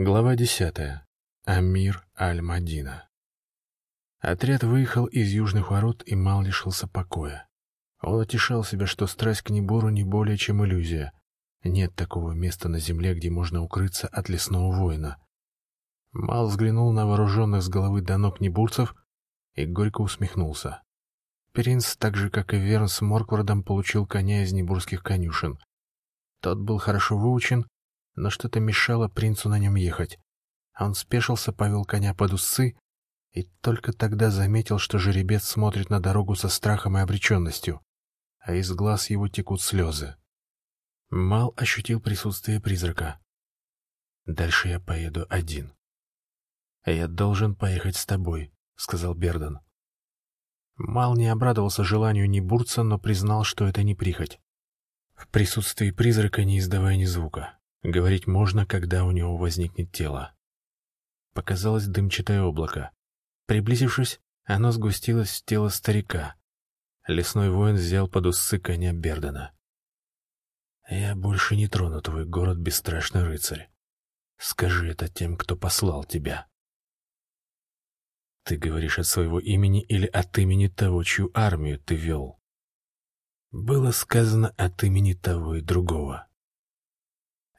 Глава десятая. Амир Аль-Мадина. Отряд выехал из южных ворот, и Мал лишился покоя. Он утешал себя, что страсть к Небору не более чем иллюзия. Нет такого места на земле, где можно укрыться от лесного воина. Мал взглянул на вооруженных с головы до ног небурцев и горько усмехнулся. Принц, так же как и Верн с Морквардом, получил коня из небурских конюшен. Тот был хорошо выучен но что-то мешало принцу на нем ехать. Он спешился, повел коня под усы и только тогда заметил, что жеребец смотрит на дорогу со страхом и обреченностью, а из глаз его текут слезы. Мал ощутил присутствие призрака. «Дальше я поеду один». «Я должен поехать с тобой», — сказал Бердан. Мал не обрадовался желанию Небурца, но признал, что это не прихоть. В присутствии призрака не издавая ни звука. Говорить можно, когда у него возникнет тело. Показалось дымчатое облако. Приблизившись, оно сгустилось в тело старика. Лесной воин взял под усы коня Бердена. «Я больше не трону твой город, бесстрашный рыцарь. Скажи это тем, кто послал тебя». «Ты говоришь от своего имени или от имени того, чью армию ты вел?» «Было сказано от имени того и другого».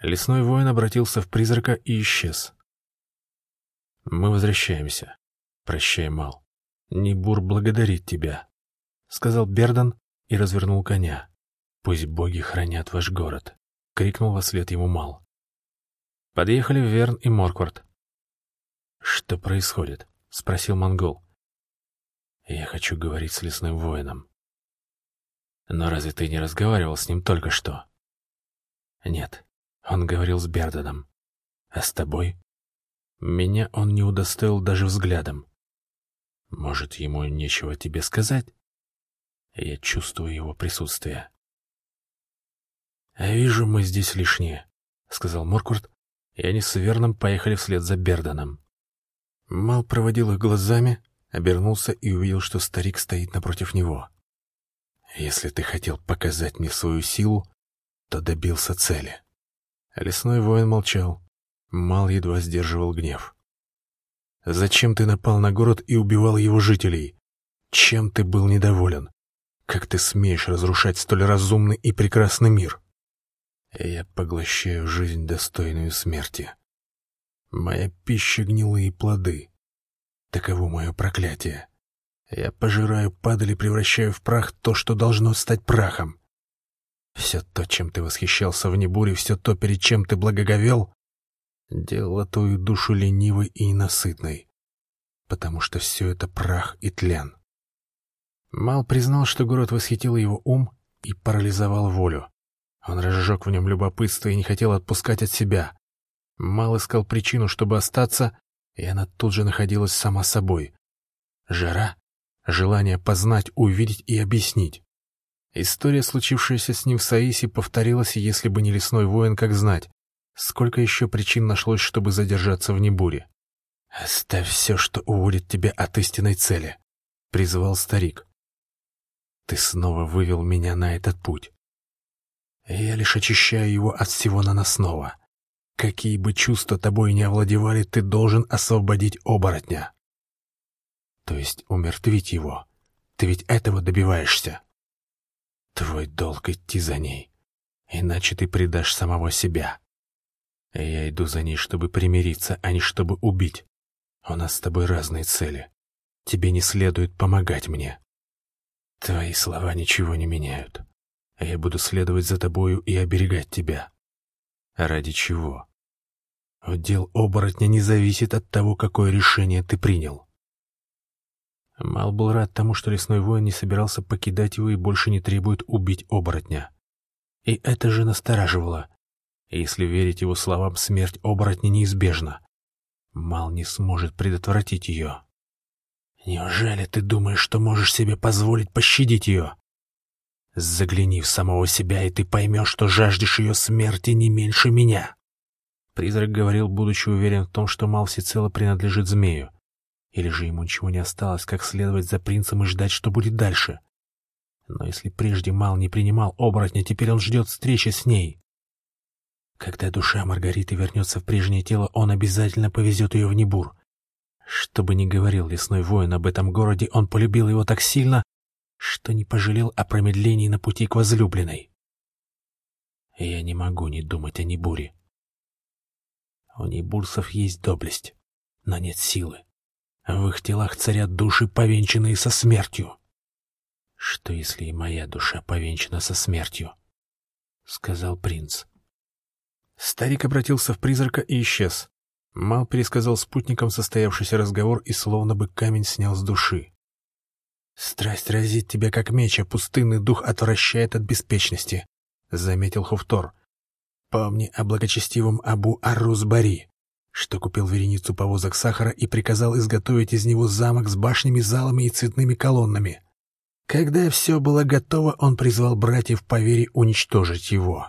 Лесной воин обратился в призрака и исчез. «Мы возвращаемся. Прощай, Мал. Небур благодарит тебя», — сказал Бердан и развернул коня. «Пусть боги хранят ваш город», — крикнул во след ему Мал. Подъехали Верн и Морквард. «Что происходит?» — спросил монгол. «Я хочу говорить с лесным воином». «Но разве ты не разговаривал с ним только что?» «Нет, он говорил с Берданом. А с тобой? Меня он не удостоил даже взглядом. Может, ему нечего тебе сказать? Я чувствую его присутствие. «Вижу, мы здесь лишние», — сказал Моркурт, и они с Верном поехали вслед за Берданом. Мал проводил их глазами, обернулся и увидел, что старик стоит напротив него. «Если ты хотел показать мне свою силу, то добился цели». Лесной воин молчал. Мал едва сдерживал гнев. «Зачем ты напал на город и убивал его жителей? Чем ты был недоволен? Как ты смеешь разрушать столь разумный и прекрасный мир?» «Я поглощаю жизнь, достойную смерти. Моя пища — гнилые плоды. Таково мое проклятие. Я пожираю падали, превращаю в прах то, что должно стать прахом. Все то, чем ты восхищался в небуре, все то, перед чем ты благоговел, делало твою душу ленивой и ненасытной, потому что все это прах и тлен. Мал признал, что город восхитил его ум и парализовал волю. Он разжег в нем любопытство и не хотел отпускать от себя. Мал искал причину, чтобы остаться, и она тут же находилась сама собой. Жара, желание познать, увидеть и объяснить. История, случившаяся с ним в Саисе, повторилась, если бы не лесной воин, как знать. Сколько еще причин нашлось, чтобы задержаться в Небуре? «Оставь все, что уводит тебя от истинной цели», — призвал старик. «Ты снова вывел меня на этот путь. Я лишь очищаю его от всего наносного. Какие бы чувства тобой не овладевали, ты должен освободить оборотня. То есть умертвить его. Ты ведь этого добиваешься». Твой долг идти за ней, иначе ты предашь самого себя. Я иду за ней, чтобы примириться, а не чтобы убить. У нас с тобой разные цели. Тебе не следует помогать мне. Твои слова ничего не меняют. Я буду следовать за тобою и оберегать тебя. Ради чего? Удел оборотня не зависит от того, какое решение ты принял. Мал был рад тому, что лесной воин не собирался покидать его и больше не требует убить оборотня. И это же настораживало. Если верить его словам, смерть оборотня неизбежна. Мал не сможет предотвратить ее. «Неужели ты думаешь, что можешь себе позволить пощадить ее?» «Загляни в самого себя, и ты поймешь, что жаждешь ее смерти не меньше меня». Призрак говорил, будучи уверен в том, что Мал всецело принадлежит змею. Или же ему ничего не осталось, как следовать за принцем и ждать, что будет дальше? Но если прежде Мал не принимал оборотня, теперь он ждет встречи с ней. Когда душа Маргариты вернется в прежнее тело, он обязательно повезет ее в Небур. Что бы ни говорил лесной воин об этом городе, он полюбил его так сильно, что не пожалел о промедлении на пути к возлюбленной. Я не могу не думать о Небуре. У небурсов есть доблесть, но нет силы. В их телах царят души, повенчанные со смертью. Что, если и моя душа повенчана со смертью? — сказал принц. Старик обратился в призрака и исчез. Мал пересказал спутникам состоявшийся разговор и словно бы камень снял с души. «Страсть разит тебя, как меч, а пустынный дух отвращает от беспечности», — заметил Хуфтор. «Помни о благочестивом Абу Аррузбари, что купил вереницу повозок сахара и приказал изготовить из него замок с башнями, залами и цветными колоннами. Когда все было готово, он призвал братьев по вере уничтожить его.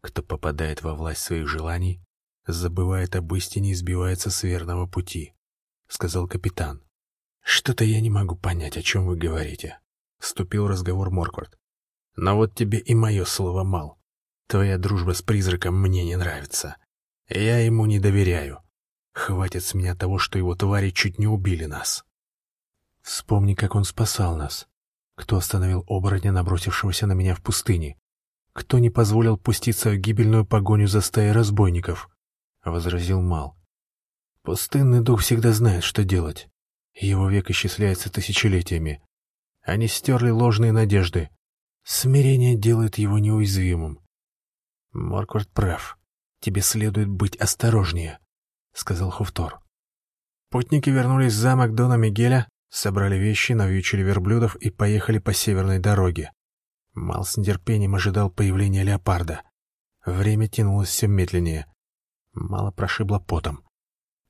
Кто попадает во власть своих желаний, забывает об истине и сбивается с верного пути», — сказал капитан. «Что-то я не могу понять, о чем вы говорите», — вступил разговор Морквард. «Но вот тебе и мое слово мал. Твоя дружба с призраком мне не нравится. Я ему не доверяю. Хватит с меня того, что его твари чуть не убили нас». «Вспомни, как он спасал нас. Кто остановил оборотня, набросившегося на меня в пустыне? Кто не позволил пуститься в гибельную погоню за стаей разбойников?» — возразил Мал. «Пустынный дух всегда знает, что делать. Его век исчисляется тысячелетиями. Они стерли ложные надежды. Смирение делает его неуязвимым. Морквард прав. Тебе следует быть осторожнее, — сказал Хуфтор. Путники вернулись в замок Дона Мигеля, собрали вещи, навьючили верблюдов и поехали по северной дороге. Мал с нетерпением ожидал появления леопарда. Время тянулось все медленнее. Мало прошибло потом.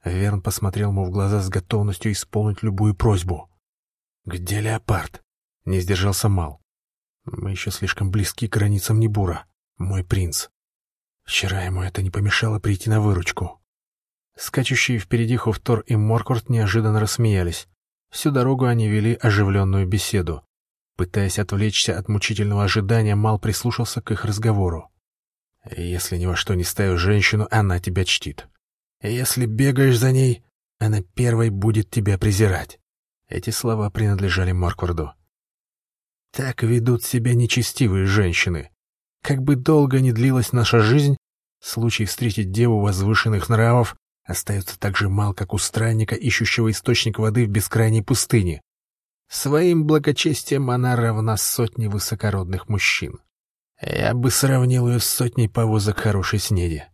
Верн посмотрел ему в глаза с готовностью исполнить любую просьбу. «Где леопард?» — не сдержался Мал. «Мы еще слишком близки к границам Небура, мой принц. Вчера ему это не помешало прийти на выручку». Скачущие впереди Хуфтор и Моркорт неожиданно рассмеялись. Всю дорогу они вели оживленную беседу. Пытаясь отвлечься от мучительного ожидания, Мал прислушался к их разговору. «Если ни во что не ставишь женщину, она тебя чтит. Если бегаешь за ней, она первой будет тебя презирать. Эти слова принадлежали Моркварду. Так ведут себя нечестивые женщины. Как бы долго ни длилась наша жизнь, случай встретить деву возвышенных нравов остается так же мал, как у странника, ищущего источник воды в бескрайней пустыне. Своим благочестием она равна сотне высокородных мужчин. Я бы сравнил ее с сотней повозок хорошей снеди.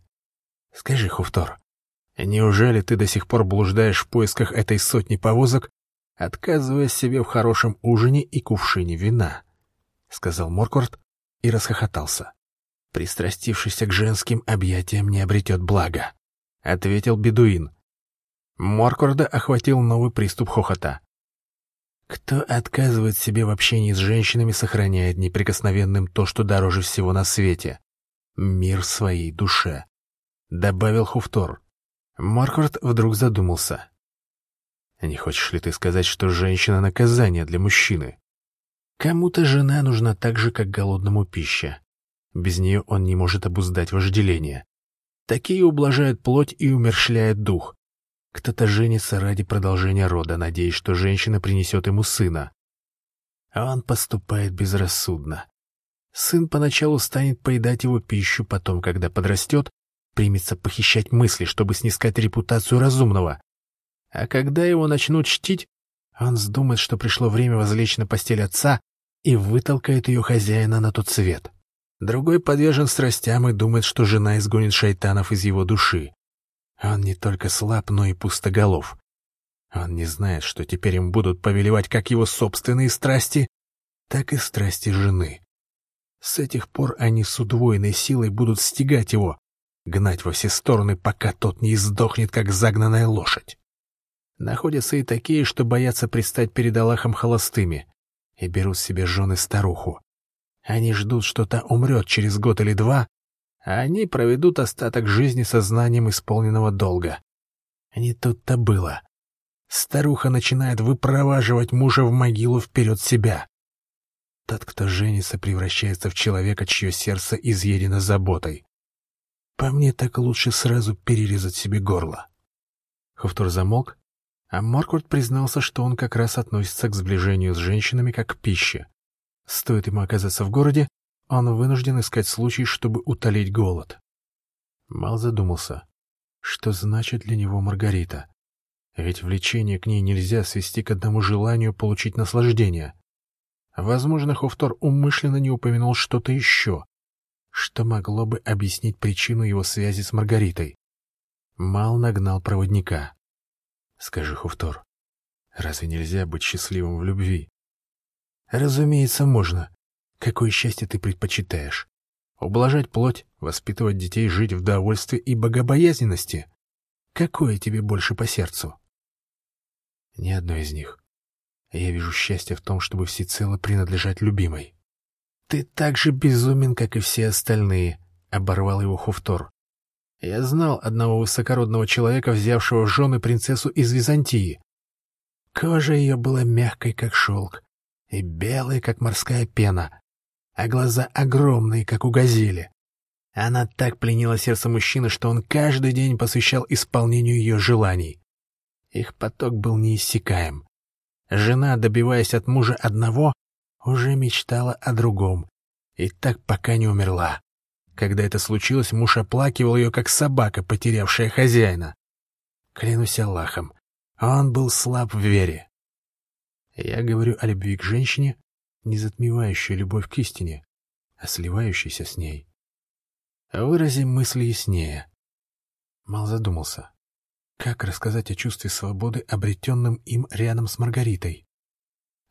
Скажи, Хуфтор, Неужели ты до сих пор блуждаешь в поисках этой сотни повозок, отказывая себе в хорошем ужине и кувшине вина? — сказал Морквард и расхохотался. «Пристрастившийся к женским объятиям не обретет блага», — ответил бедуин. Моркварда охватил новый приступ хохота. «Кто отказывает себе в общении с женщинами, сохраняет неприкосновенным то, что дороже всего на свете — мир своей душе», — добавил Хуфтор. Марквард вдруг задумался. «Не хочешь ли ты сказать, что женщина — наказание для мужчины? Кому-то жена нужна так же, как голодному пища. Без нее он не может обуздать вожделение. Такие ублажают плоть и умершляют дух. Кто-то женится ради продолжения рода, надеясь, что женщина принесет ему сына. А он поступает безрассудно. Сын поначалу станет поедать его пищу, потом, когда подрастет, примется похищать мысли, чтобы снискать репутацию разумного. А когда его начнут чтить, он вздумает, что пришло время возлечь на постель отца и вытолкает ее хозяина на тот свет. Другой подвержен страстям и думает, что жена изгонит шайтанов из его души. Он не только слаб, но и пустоголов. Он не знает, что теперь им будут повелевать как его собственные страсти, так и страсти жены. С этих пор они с удвоенной силой будут стегать его, гнать во все стороны, пока тот не издохнет, как загнанная лошадь. Находятся и такие, что боятся предстать перед Аллахом холостыми и берут себе жены старуху. Они ждут, что та умрет через год или два, а они проведут остаток жизни со знанием исполненного долга. Не тут-то было. Старуха начинает выпроваживать мужа в могилу вперед себя. Тот, кто женится, превращается в человека, чье сердце изъедено заботой. По мне так лучше сразу перерезать себе горло. Хуфтор замолк, а Маркурт признался, что он как раз относится к сближению с женщинами как к пище. Стоит ему оказаться в городе, он вынужден искать случай, чтобы утолить голод. Мал задумался, что значит для него Маргарита. Ведь влечение к ней нельзя свести к одному желанию получить наслаждение. Возможно, Хофтор умышленно не упомянул что-то еще, что могло бы объяснить причину его связи с Маргаритой. Мал нагнал проводника. «Скажи, Хофтор, разве нельзя быть счастливым в любви?» «Разумеется, можно. Какое счастье ты предпочитаешь? Ублажать плоть, воспитывать детей, жить в довольстве и богобоязненности? Какое тебе больше по сердцу?» Ни одно из них. Я вижу счастье в том, чтобы всецело принадлежать любимой. «Ты так же безумен, как и все остальные», — оборвал его Хуфтор. «Я знал одного высокородного человека, взявшего в жены принцессу из Византии. Кожа ее была мягкой, как шелк, и белой, как морская пена, а глаза огромные, как у газели. Она так пленила сердце мужчины, что он каждый день посвящал исполнению ее желаний. Их поток был неиссякаем. Жена, добиваясь от мужа одного, уже мечтала о другом. И так пока не умерла. Когда это случилось, муж оплакивал ее, как собака, потерявшая хозяина. Клянусь Аллахом, он был слаб в вере. Я говорю о любви к женщине, не затмевающей любовь к истине, а сливающейся с ней. Выразим мысли яснее. Мал задумался. Как рассказать о чувстве свободы, обретенном им рядом с Маргаритой?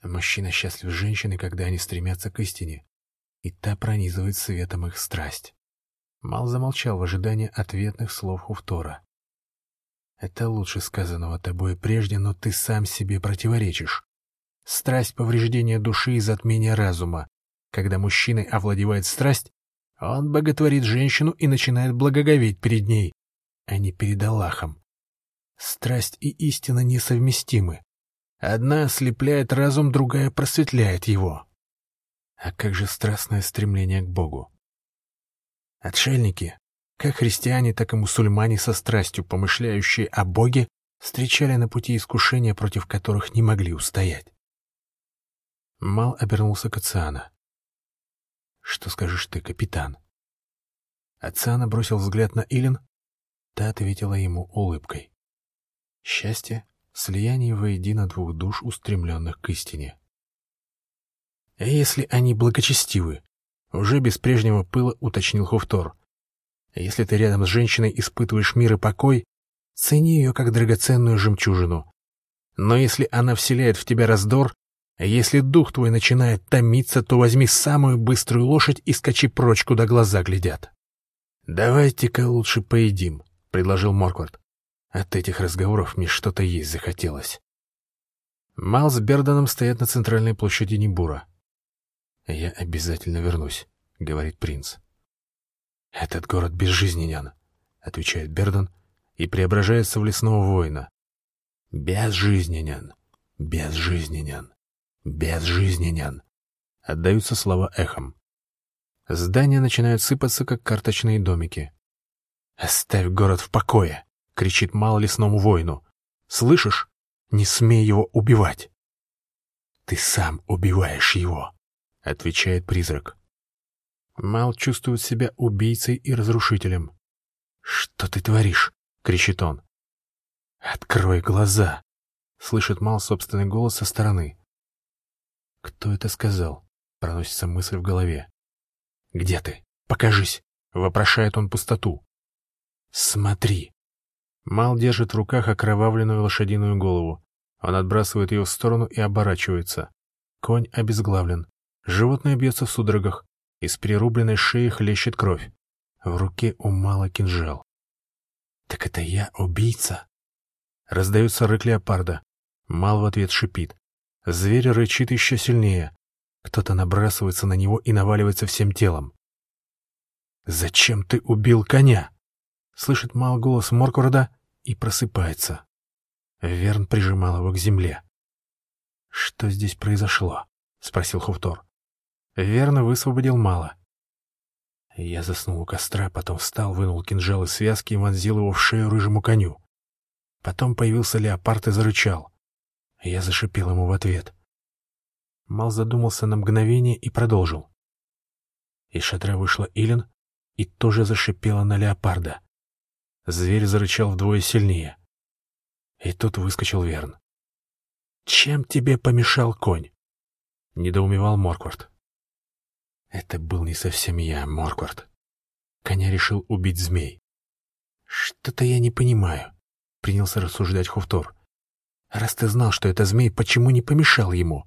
Мужчина счастлив с женщиной, когда они стремятся к истине, и та пронизывает светом их страсть. Мал замолчал в ожидании ответных слов Хуфтора. «Это лучше сказанного тобой прежде, но ты сам себе противоречишь. Страсть — повреждения души и затмение разума. Когда мужчиной овладевает страсть, он боготворит женщину и начинает благоговеть перед ней, а не перед Аллахом. Страсть и истина несовместимы. Одна ослепляет разум, другая просветляет его. А как же страстное стремление к Богу? Отшельники, как христиане, так и мусульмане со страстью, помышляющие о Боге, встречали на пути искушения, против которых не могли устоять. Мал обернулся к Ациана. «Что скажешь ты, капитан?» Ациана бросил взгляд на Илин, та ответила ему улыбкой. Счастье — слияние воедино двух душ, устремленных к истине. А если они благочестивы? Уже без прежнего пыла уточнил Хуфтор. Если ты рядом с женщиной испытываешь мир и покой, цени ее как драгоценную жемчужину. Но если она вселяет в тебя раздор, если дух твой начинает томиться, то возьми самую быструю лошадь и скачи прочь, куда глаза глядят. «Давайте-ка лучше поедим», — предложил Морквард. От этих разговоров мне что-то есть захотелось. Мал с Берданом стоят на центральной площади Небура. «Я обязательно вернусь», — говорит принц. «Этот город безжизненен», — отвечает Бердан и преображается в лесного воина. «Безжизненен, безжизненен, безжизненен», — отдаются слова эхом. Здания начинают сыпаться, как карточные домики. «Оставь город в покое!» — кричит Мал лесному воину. «Слышишь? Не смей его убивать!» «Ты сам убиваешь его!» — отвечает призрак. Мал чувствует себя убийцей и разрушителем. «Что ты творишь?» — кричит он. «Открой глаза!» — слышит Мал собственный голос со стороны. «Кто это сказал?» — проносится мысль в голове. «Где ты? Покажись!» — вопрошает он пустоту. «Смотри!» Мал держит в руках окровавленную лошадиную голову. Он отбрасывает ее в сторону и оборачивается. Конь обезглавлен. Животное бьется в судорогах. Из перерубленной шеи хлещет кровь. В руке у Мала кинжал. «Так это я убийца?» Раздаются рык леопарда. Мал в ответ шипит. Зверь рычит еще сильнее. Кто-то набрасывается на него и наваливается всем телом. «Зачем ты убил коня?» слышит мал голос Моркварда и просыпается. Верн прижимал его к земле. «Что здесь произошло?» — спросил Хуфтор. Верн высвободил Мала. Я заснул у костра, потом встал, вынул кинжал из связки и вонзил его в шею рыжему коню. Потом появился леопард и зарычал. Я зашипел ему в ответ. Мал задумался на мгновение и продолжил. Из шатра вышла Илен и тоже зашипела на леопарда. Зверь зарычал вдвое сильнее. И тут выскочил Верн. «Чем тебе помешал конь?» — недоумевал Морквард. Это был не совсем я, Морквард. Коня решил убить змей. «Что-то я не понимаю», — принялся рассуждать Хуфтор. «Раз ты знал, что это змей, почему не помешал ему?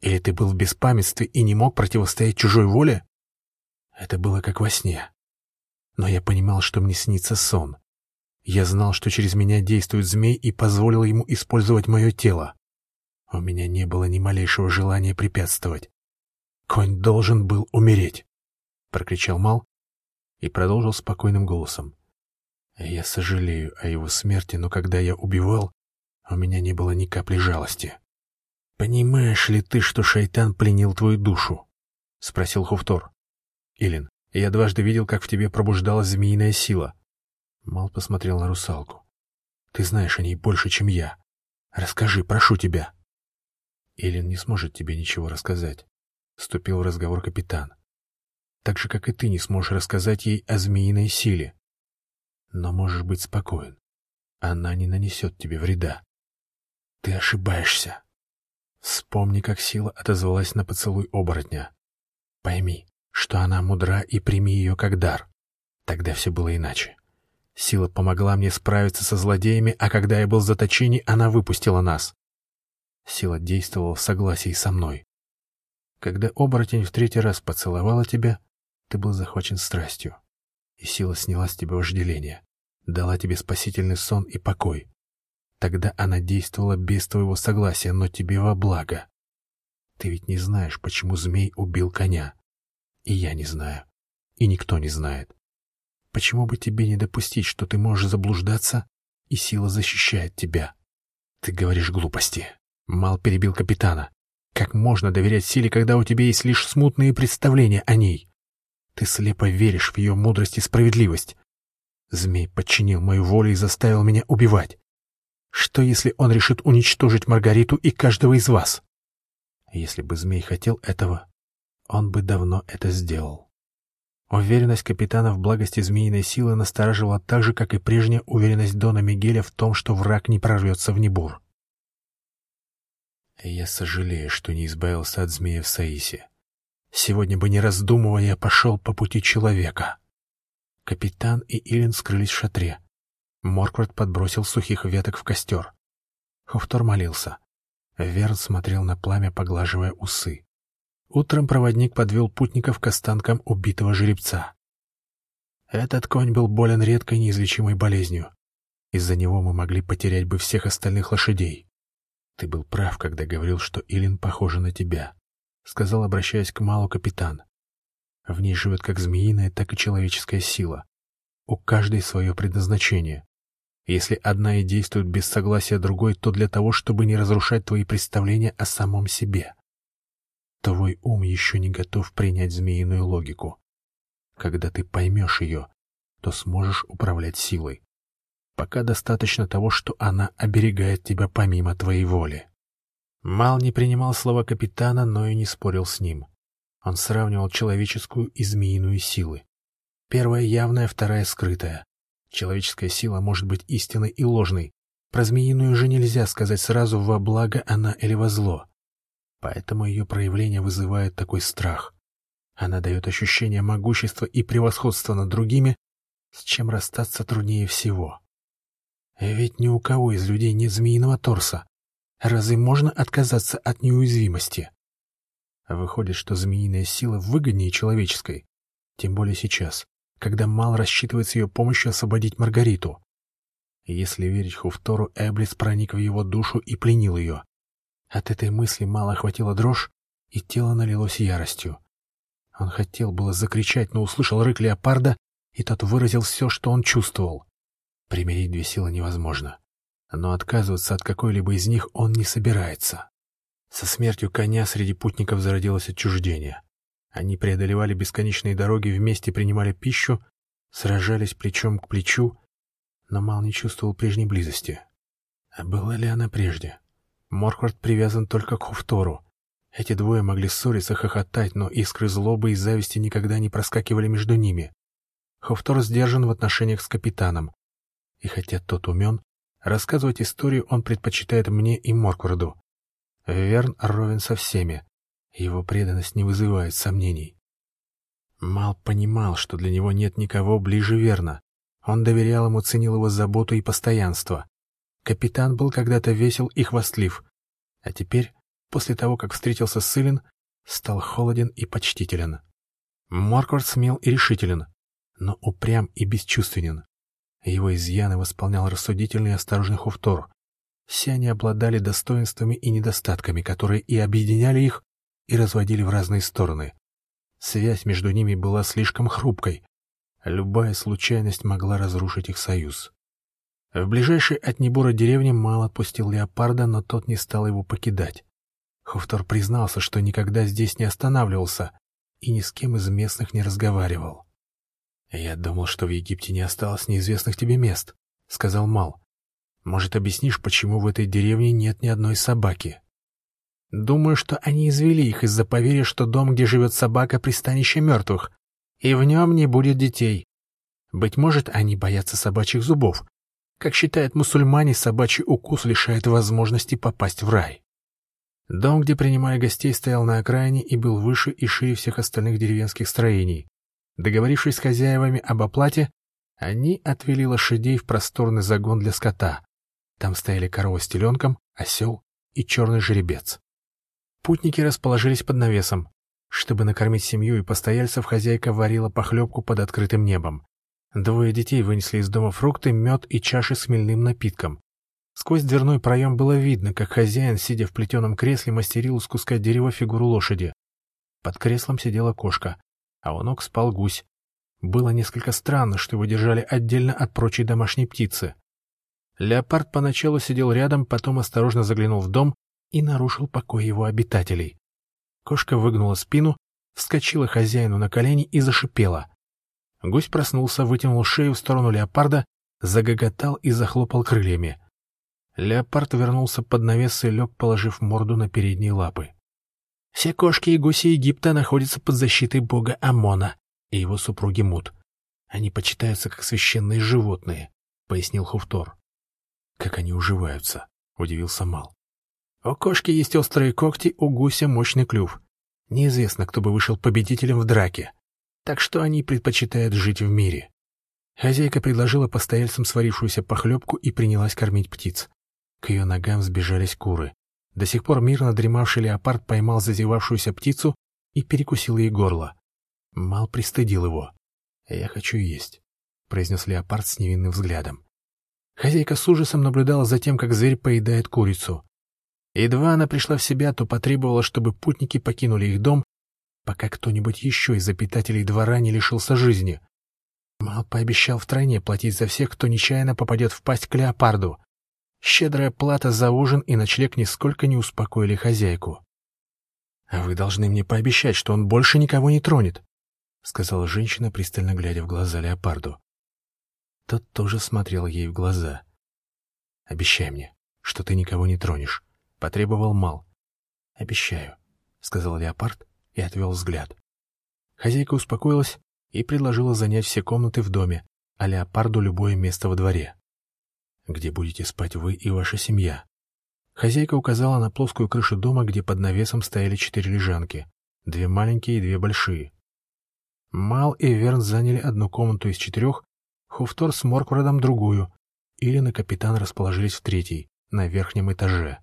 Или ты был в беспамятстве и не мог противостоять чужой воле?» Это было как во сне. Но я понимал, что мне снится сон. Я знал, что через меня действует змей и позволил ему использовать мое тело. У меня не было ни малейшего желания препятствовать. Конь должен был умереть, — прокричал Мал и продолжил спокойным голосом. Я сожалею о его смерти, но когда я убивал, у меня не было ни капли жалости. «Понимаешь ли ты, что шайтан пленил твою душу?» — спросил Хуфтор. «Илин, я дважды видел, как в тебе пробуждалась змеиная сила». Мал посмотрел на русалку. «Ты знаешь о ней больше, чем я. Расскажи, прошу тебя». Илин не сможет тебе ничего рассказать», — вступил в разговор капитан. «Так же, как и ты не сможешь рассказать ей о змеиной силе. Но можешь быть спокоен. Она не нанесет тебе вреда. Ты ошибаешься. Вспомни, как сила отозвалась на поцелуй оборотня. Пойми, что она мудра и прими ее как дар. Тогда все было иначе. Сила помогла мне справиться со злодеями, а когда я был в заточении, она выпустила нас. Сила действовала в согласии со мной. Когда оборотень в третий раз поцеловала тебя, ты был захвачен страстью, и сила сняла с тебя вожделение, дала тебе спасительный сон и покой. Тогда она действовала без твоего согласия, но тебе во благо. Ты ведь не знаешь, почему змей убил коня. И я не знаю. И никто не знает. Почему бы тебе не допустить, что ты можешь заблуждаться, и сила защищает тебя? Ты говоришь глупости. Мал перебил капитана. Как можно доверять силе, когда у тебя есть лишь смутные представления о ней? Ты слепо веришь в ее мудрость и справедливость. Змей подчинил мою волю и заставил меня убивать. Что, если он решит уничтожить Маргариту и каждого из вас? Если бы змей хотел этого, он бы давно это сделал. Уверенность капитана в благости змеиной силы настораживала так же, как и прежняя уверенность Дона Мигеля в том, что враг не прорвется в Небур. Я сожалею, что не избавился от змея в Саисе. Сегодня бы не раздумывая, пошел по пути человека. Капитан и Илин скрылись в шатре. Морквард подбросил сухих веток в костер. Хофтор молился. Верн смотрел на пламя, поглаживая усы. Утром проводник подвел путников к останкам убитого жеребца. Этот конь был болен редкой неизлечимой болезнью. Из-за него мы могли потерять бы всех остальных лошадей. «Ты был прав, когда говорил, что Илин похожа на тебя», — сказал, обращаясь к Малу капитан. «В ней живет как змеиная, так и человеческая сила. У каждой свое предназначение. Если одна и действует без согласия другой, то для того, чтобы не разрушать твои представления о самом себе. Твой ум еще не готов принять змеиную логику. Когда ты поймешь ее, то сможешь управлять силой. Пока достаточно того, что она оберегает тебя помимо твоей воли. Мал не принимал слова капитана, но и не спорил с ним. Он сравнивал человеческую и змеиную силы. Первая явная, вторая скрытая. Человеческая сила может быть истинной и ложной. Про змеиную же нельзя сказать сразу во благо она или во зло. Поэтому ее проявление вызывает такой страх. Она дает ощущение могущества и превосходства над другими, с чем расстаться труднее всего. Ведь ни у кого из людей нет змеиного торса. Разве можно отказаться от неуязвимости? Выходит, что змеиная сила выгоднее человеческой. Тем более сейчас, когда Мал рассчитывает с ее помощью освободить Маргариту. Если верить Хуфтору, Эблис проник в его душу и пленил ее. От этой мысли Мало охватила дрожь, и тело налилось яростью. Он хотел было закричать, но услышал рык леопарда, и тот выразил все, что он чувствовал. Примирить две силы невозможно, но отказываться от какой-либо из них он не собирается. Со смертью коня среди путников зародилось отчуждение. Они преодолевали бесконечные дороги, вместе принимали пищу, сражались плечом к плечу, но Мал не чувствовал прежней близости. А была ли она прежде? Морквард привязан только к Хуфтору. Эти двое могли ссориться, хохотать, но искры злобы и зависти никогда не проскакивали между ними. Хофтор сдержан в отношениях с капитаном. И хотя тот умен, рассказывать историю он предпочитает мне и Моркварду. Верн ровен со всеми. Его преданность не вызывает сомнений. Мал понимал, что для него нет никого ближе Верна. Он доверял ему, ценил его заботу и постоянство. Капитан был когда-то весел и хвастлив, а теперь, после того, как встретился с Илин, стал холоден и почтителен. Морквард смел и решителен, но упрям и бесчувственен. Его изъяны восполнял рассудительный и осторожный Хуфтор. Все они обладали достоинствами и недостатками, которые и объединяли их, и разводили в разные стороны. Связь между ними была слишком хрупкой. Любая случайность могла разрушить их союз. В ближайшей от Небора деревне Мал отпустил леопарда, но тот не стал его покидать. Хофтор признался, что никогда здесь не останавливался и ни с кем из местных не разговаривал. «Я думал, что в Египте не осталось неизвестных тебе мест», — сказал Мал. «Может, объяснишь, почему в этой деревне нет ни одной собаки?» «Думаю, что они извели их из-за поверья, что дом, где живет собака, — пристанище мертвых, и в нем не будет детей. Быть может, они боятся собачьих зубов, как считают мусульмане, собачий укус лишает возможности попасть в рай. Дом, где принимали гостей, стоял на окраине и был выше и шире всех остальных деревенских строений. Договорившись с хозяевами об оплате, они отвели лошадей в просторный загон для скота. Там стояли корова с теленком, осел и черный жеребец. Путники расположились под навесом. Чтобы накормить семью и постояльцев, хозяйка варила похлебку под открытым небом. Двое детей вынесли из дома фрукты, мед и чаши с хмельным напитком. Сквозь дверной проем было видно, как хозяин, сидя в плетеном кресле, мастерил из куска дерева фигуру лошади. Под креслом сидела кошка, а у ног спал гусь. Было несколько странно, что его держали отдельно от прочей домашней птицы. Леопард поначалу сидел рядом, потом осторожно заглянул в дом и нарушил покой его обитателей. Кошка выгнула спину, вскочила хозяину на колени и зашипела. Гусь проснулся, вытянул шею в сторону леопарда, загоготал и захлопал крыльями. Леопард вернулся под навес и лег, положив морду на передние лапы. Все кошки и гуси Египта находятся под защитой бога Амона и его супруги Мут. Они почитаются как священные животные, — пояснил Хуфтор. — Как они уживаются? — удивился Мал. — У кошки есть острые когти, у гуся мощный клюв. Неизвестно, кто бы вышел победителем в драке так что они предпочитают жить в мире. Хозяйка предложила постояльцам сварившуюся похлебку и принялась кормить птиц. К ее ногам сбежались куры. До сих пор мирно дремавший леопард поймал зазевавшуюся птицу и перекусил ей горло. Мал пристыдил его. «Я хочу есть», — произнес леопард с невинным взглядом. Хозяйка с ужасом наблюдала за тем, как зверь поедает курицу. Едва она пришла в себя, то потребовала, чтобы путники покинули их дом пока кто-нибудь еще из обитателей двора не лишился жизни. Мал пообещал втройне платить за всех, кто нечаянно попадет в пасть к леопарду. Щедрая плата за ужин и ночлег нисколько не успокоили хозяйку. «А вы должны мне пообещать, что он больше никого не тронет», — сказала женщина, пристально глядя в глаза леопарду. Тот тоже смотрел ей в глаза. «Обещай мне, что ты никого не тронешь», — потребовал Мал. «Обещаю», — сказал леопард и отвел взгляд. Хозяйка успокоилась и предложила занять все комнаты в доме, а леопарду любое место во дворе. «Где будете спать вы и ваша семья?» Хозяйка указала на плоскую крышу дома, где под навесом стояли четыре лежанки, две маленькие и две большие. Мал и Верн заняли одну комнату из четырех, Хуфтор с Морквардом другую, Илин и капитан расположились в третьей, на верхнем этаже.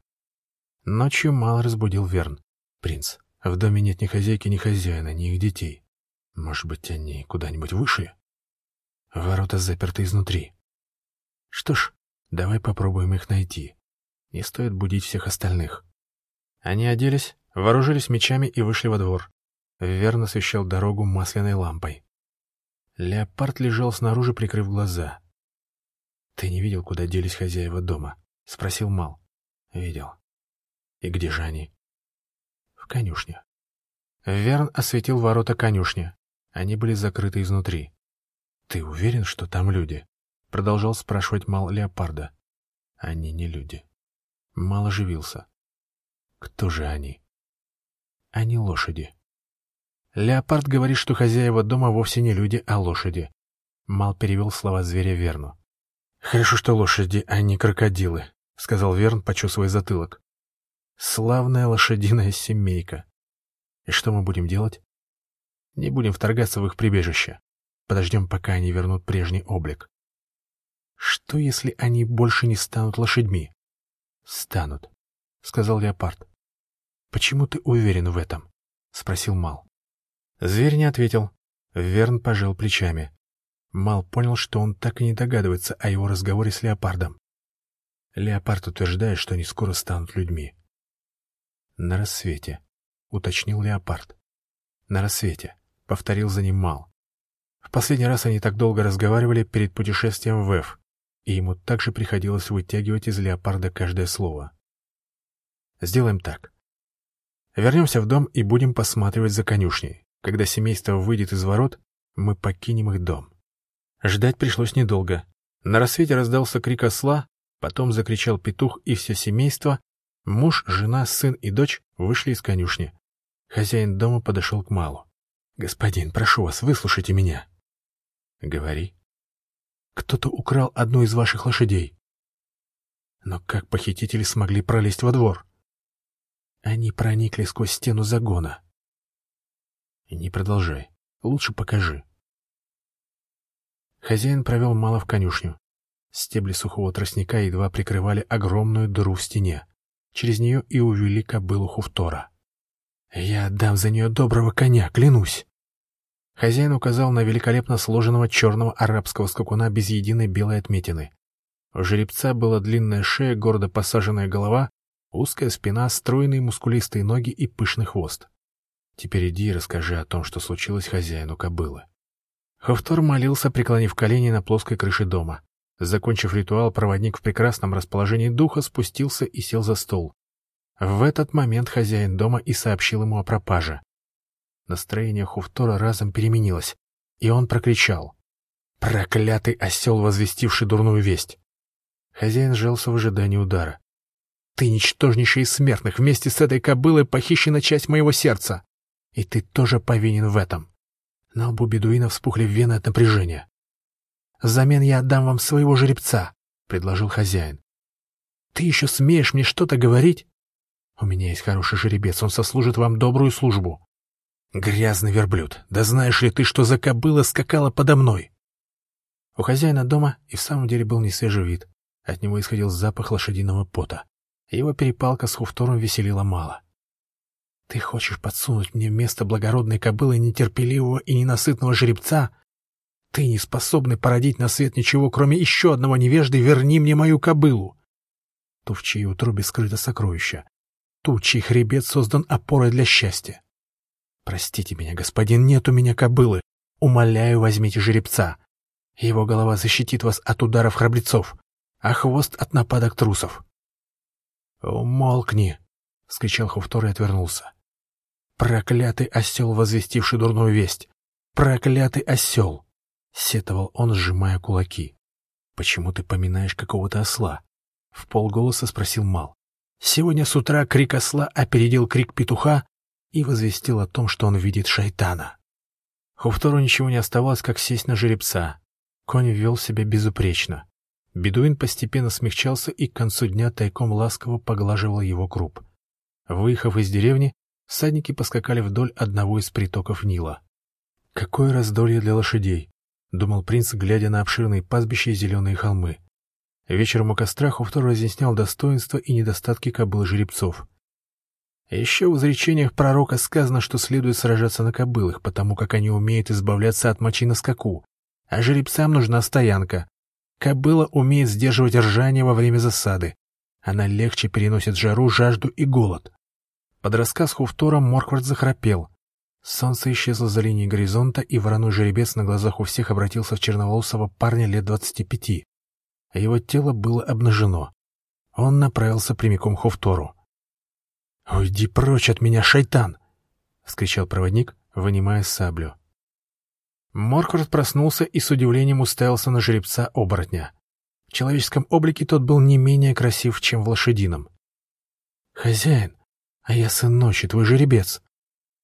Ночью Мал разбудил Верн. «Принц, в доме нет ни хозяйки, ни хозяина, ни их детей. Может быть, они куда-нибудь вышли? Ворота заперты изнутри. Что ж, давай попробуем их найти. Не стоит будить всех остальных. Они оделись, вооружились мечами и вышли во двор. Верно освещал дорогу масляной лампой. Леопард лежал снаружи, прикрыв глаза. — Ты не видел, куда делись хозяева дома? — спросил Мал. — Видел. — И где же они? в конюшне. Верн осветил ворота конюшни. Они были закрыты изнутри. «Ты уверен, что там люди?» — продолжал спрашивать Мал Леопарда. «Они не люди». Мал оживился. «Кто же они?» «Они лошади». Леопард говорит, что хозяева дома вовсе не люди, а лошади. Мал перевел слова зверя Верну. «Хорошо, что лошади, а не крокодилы», — сказал Верн, почесывая затылок. «Славная лошадиная семейка. И что мы будем делать? Не будем вторгаться в их прибежище. Подождем, пока они вернут прежний облик. Что, если они больше не станут лошадьми? Станут, — сказал Леопард. Почему ты уверен в этом? — спросил Мал. Зверь не ответил. Верн пожал плечами. Мал понял, что он так и не догадывается о его разговоре с Леопардом. Леопард утверждает, что они скоро станут людьми. На рассвете, — уточнил Леопард. На рассвете, — повторил за ним Мал. В последний раз они так долго разговаривали перед путешествием в Эф, и ему также приходилось вытягивать из Леопарда каждое слово. Сделаем так. Вернемся в дом и будем посматривать за конюшней. Когда семейство выйдет из ворот, мы покинем их дом. Ждать пришлось недолго. На рассвете раздался крик осла, потом закричал петух, и все семейство, муж, жена, сын и дочь вышли из конюшни. Хозяин дома подошел к Малу. «Господин, прошу вас, выслушайте меня». «Говори». «Кто-то украл одну из ваших лошадей». «Но как похитители смогли пролезть во двор?» «Они проникли сквозь стену загона». «Не продолжай. Лучше покажи». Хозяин провел мало в конюшню. Стебли сухого тростника едва прикрывали огромную дыру в стене. Через нее и увели кобылу Хуфтора. «Я отдам за нее доброго коня, клянусь!» Хозяин указал на великолепно сложенного черного арабского скакуна без единой белой отметины. У жеребца была длинная шея, гордо посаженная голова, узкая спина, стройные мускулистые ноги и пышный хвост. Теперь иди и расскажи о том, что случилось хозяину кобылы. Хофтор молился, преклонив колени на плоской крыше дома. Закончив ритуал, проводник в прекрасном расположении духа спустился и сел за стол. В этот момент хозяин дома и сообщил ему о пропаже. Настроение Хуфтора разом переменилось, и он прокричал. «Проклятый осел, возвестивший дурную весть!» Хозяин сжался в ожидании удара. «Ты, ничтожнейший из смертных, вместе с этой кобылой похищена часть моего сердца, и ты тоже повинен в этом!» На лбу бедуина вспухли вены от напряжения. «Взамен я отдам вам своего жеребца», — предложил хозяин. «Ты еще смеешь мне что-то говорить?» «У меня есть хороший жеребец, он сослужит вам добрую службу». «Грязный верблюд, да знаешь ли ты, что за кобыла скакала подо мной?» У хозяина дома и в самом деле был несвежий вид. От него исходил запах лошадиного пота. Его перепалка с Хуфтором веселила мало. «Ты хочешь подсунуть мне вместо благородной кобылы нетерпеливого и ненасытного жеребца? Ты, не способный породить на свет ничего, кроме еще одного невежды, верни мне мою кобылу!» Ту, в чьей утробе скрыто сокровище. Ту, чей хребет создан опорой для счастья. Простите меня, господин, нет у меня кобылы. Умоляю, возьмите жеребца. Его голова защитит вас от ударов храбрецов, а хвост от нападок трусов. «Умолкни!» — вскричал Хуфтор и отвернулся. «Проклятый осел, возвестивший дурную весть! Проклятый осел!» — сетовал он, сжимая кулаки. «Почему ты поминаешь какого-то осла?» — в полголоса спросил Мал. Сегодня с утра крик осла опередил крик петуха и возвестил о том, что он видит шайтана. Хуфтору ничего не оставалось, как сесть на жеребца. Конь вел себя безупречно. Бедуин постепенно смягчался и к концу дня тайком ласково поглаживал его круп. Выехав из деревни, Всадники поскакали вдоль одного из притоков Нила. «Какое раздолье для лошадей!» — думал принц, глядя на обширные пастбища и зеленые холмы. Вечером у костра Хуфтор разъяснял достоинства и недостатки кобыл-жеребцов. Еще в изречениях пророка сказано, что следует сражаться на кобылах, потому как они умеют избавляться от мочи на скаку, а жеребцам нужна стоянка. Кобыла умеет сдерживать ржание во время засады. Она легче переносит жару, жажду и голод. Под рассказ Хуфтора Морквард захрапел. Солнце исчезло за линией горизонта, и вороной жеребец на глазах у всех обратился в черноволосого парня лет двадцати пяти. Его тело было обнажено. Он направился прямиком к Хуфтору. «Уйди прочь от меня, шайтан!» вскричал проводник, вынимая саблю. Моркурт проснулся и с удивлением уставился на жеребца-оборотня. В человеческом облике тот был не менее красив, чем в лошадином. «Хозяин, а я сын ночи, твой жеребец.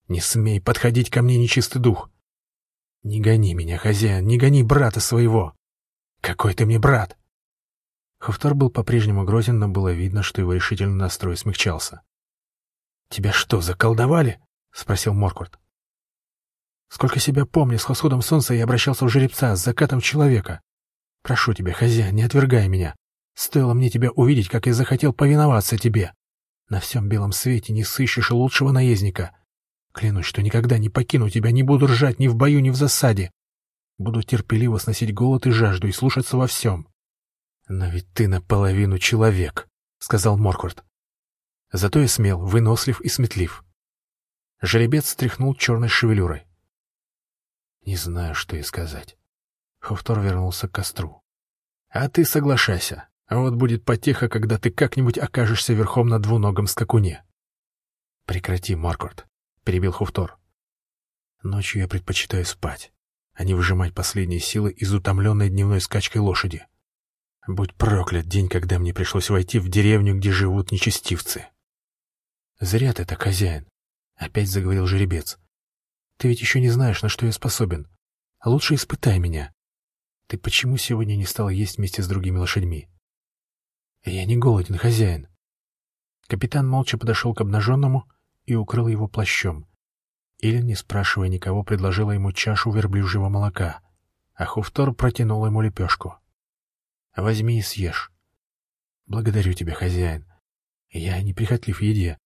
Не смей подходить ко мне, нечистый дух. Не гони меня, хозяин, не гони брата своего. Какой ты мне брат?» Хафтар был по-прежнему грозен, но было видно, что его решительный настрой смягчался. «Тебя что, заколдовали?» — спросил Моркурт. «Сколько себя помню, с восходом солнца я обращался в жеребца, с закатом человека. Прошу тебя, хозяин, не отвергай меня. Стоило мне тебя увидеть, как я захотел повиноваться тебе. На всем белом свете не сыщешь лучшего наездника. Клянусь, что никогда не покину тебя, не буду ржать ни в бою, ни в засаде. Буду терпеливо сносить голод и жажду и слушаться во всем. — Но ведь ты наполовину человек, — сказал Моркурт. Зато я смел, вынослив и сметлив. Жеребец стряхнул черной шевелюрой. Не знаю, что и сказать. Хофтор вернулся к костру. А ты соглашайся. А вот будет потеха, когда ты как-нибудь окажешься верхом на двуногом скакуне. Прекрати, Маркорт, перебил Хуфтор. Ночью я предпочитаю спать, а не выжимать последние силы из утомленной дневной скачкой лошади. Будь проклят день, когда мне пришлось войти в деревню, где живут нечестивцы. «Зря ты так, хозяин», — опять заговорил жеребец. «Ты ведь еще не знаешь, на что я способен. Лучше испытай меня. Ты почему сегодня не стал есть вместе с другими лошадьми?» «Я не голоден, хозяин». Капитан молча подошел к обнаженному и укрыл его плащом. Илин, не спрашивая никого, предложила ему чашу верблюжьего молока, а Хуфтор протянул ему лепешку. «Возьми и съешь». «Благодарю тебя, хозяин. Я не прихотлив в еде.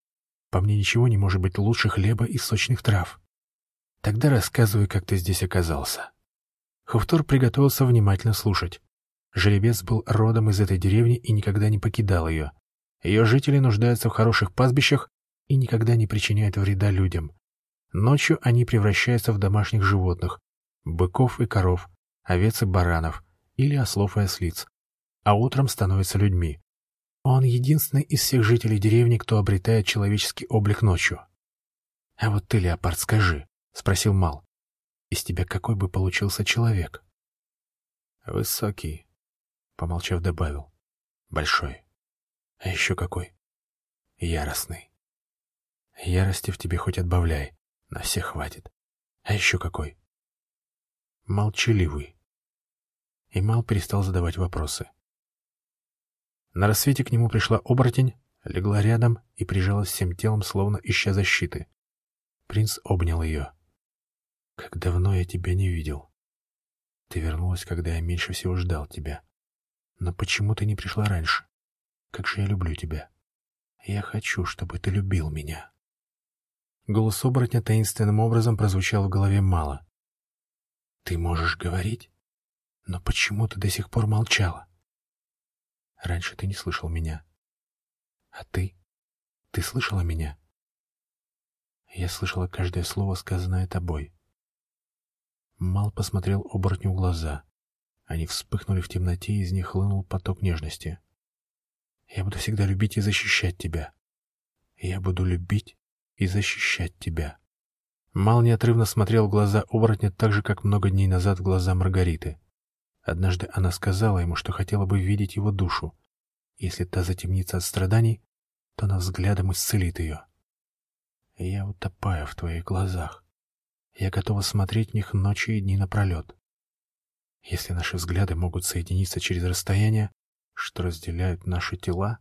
По мне ничего не может быть лучше хлеба и сочных трав. Тогда рассказывай, как ты здесь оказался. Хуфтор приготовился внимательно слушать. Жеребец был родом из этой деревни и никогда не покидал ее. Ее жители нуждаются в хороших пастбищах и никогда не причиняют вреда людям. Ночью они превращаются в домашних животных — быков и коров, овец и баранов или ослов и ослиц, а утром становятся людьми. Он единственный из всех жителей деревни, кто обретает человеческий облик ночью. — А вот ты, леопард, скажи, — спросил Мал, — из тебя какой бы получился человек? — Высокий, — помолчав, добавил. — Большой. А еще какой? — Яростный. Ярости в тебе хоть отбавляй, на всех хватит. А еще какой? — Молчаливый. И Мал перестал задавать вопросы. На рассвете к нему пришла оборотень, легла рядом и прижалась всем телом, словно ища защиты. Принц обнял ее. «Как давно я тебя не видел. Ты вернулась, когда я меньше всего ждал тебя. Но почему ты не пришла раньше? Как же я люблю тебя. Я хочу, чтобы ты любил меня». Голос оборотня таинственным образом прозвучал в голове мало. «Ты можешь говорить? Но почему ты до сих пор молчала?» Раньше ты не слышал меня. А ты? Ты слышала меня? Я слышала каждое слово, сказанное тобой. Мал посмотрел оборотню в глаза. Они вспыхнули в темноте, и из них хлынул поток нежности. Я буду всегда любить и защищать тебя. Я буду любить и защищать тебя. Мал неотрывно смотрел в глаза оборотня так же, как много дней назад в глаза Маргариты. Однажды она сказала ему, что хотела бы видеть его душу. Если та затемнится от страданий, то она взглядом исцелит ее. Я утопаю в твоих глазах. Я готова смотреть в них ночи и дни напролет. Если наши взгляды могут соединиться через расстояние, что разделяют наши тела,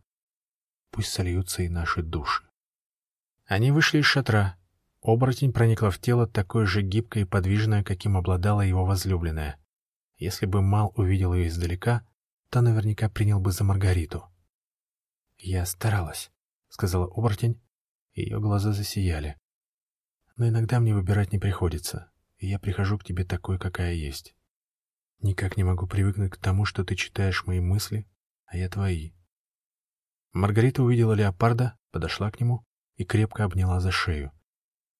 пусть сольются и наши души. Они вышли из шатра. Оборотень проникла в тело такое же гибкое и подвижное, каким обладала его возлюбленная. Если бы Мал увидел ее издалека, то наверняка принял бы за Маргариту. «Я старалась», — сказала оборотень, и ее глаза засияли. «Но иногда мне выбирать не приходится, и я прихожу к тебе такой, какая есть. Никак не могу привыкнуть к тому, что ты читаешь мои мысли, а я твои». Маргарита увидела леопарда, подошла к нему и крепко обняла за шею.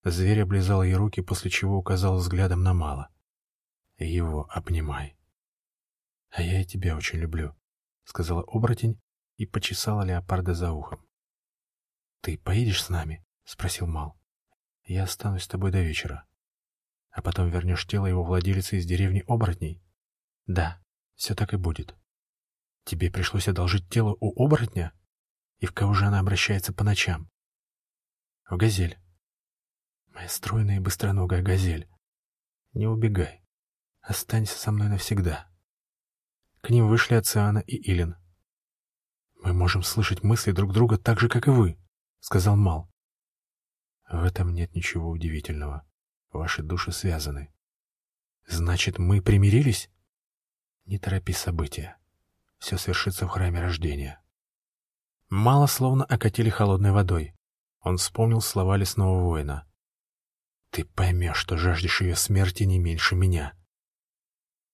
Зверь облизал ей руки, после чего указал взглядом на Мала. Его обнимай. — А я и тебя очень люблю, — сказала оборотень и почесала леопарда за ухом. — Ты поедешь с нами? — спросил Мал. — Я останусь с тобой до вечера. А потом вернешь тело его владелицы из деревни оборотней? Да, все так и будет. Тебе пришлось одолжить тело у оборотня? И в кого же она обращается по ночам? В газель. Моя стройная и быстроногая газель. Не убегай. Останься со мной навсегда. К ним вышли Оциана и Илин. «Мы можем слышать мысли друг друга так же, как и вы», — сказал Мал. «В этом нет ничего удивительного. Ваши души связаны». «Значит, мы примирились?» «Не торопи события. Все свершится в храме рождения». Мало словно окатили холодной водой. Он вспомнил слова лесного воина. «Ты поймешь, что жаждешь ее смерти не меньше меня».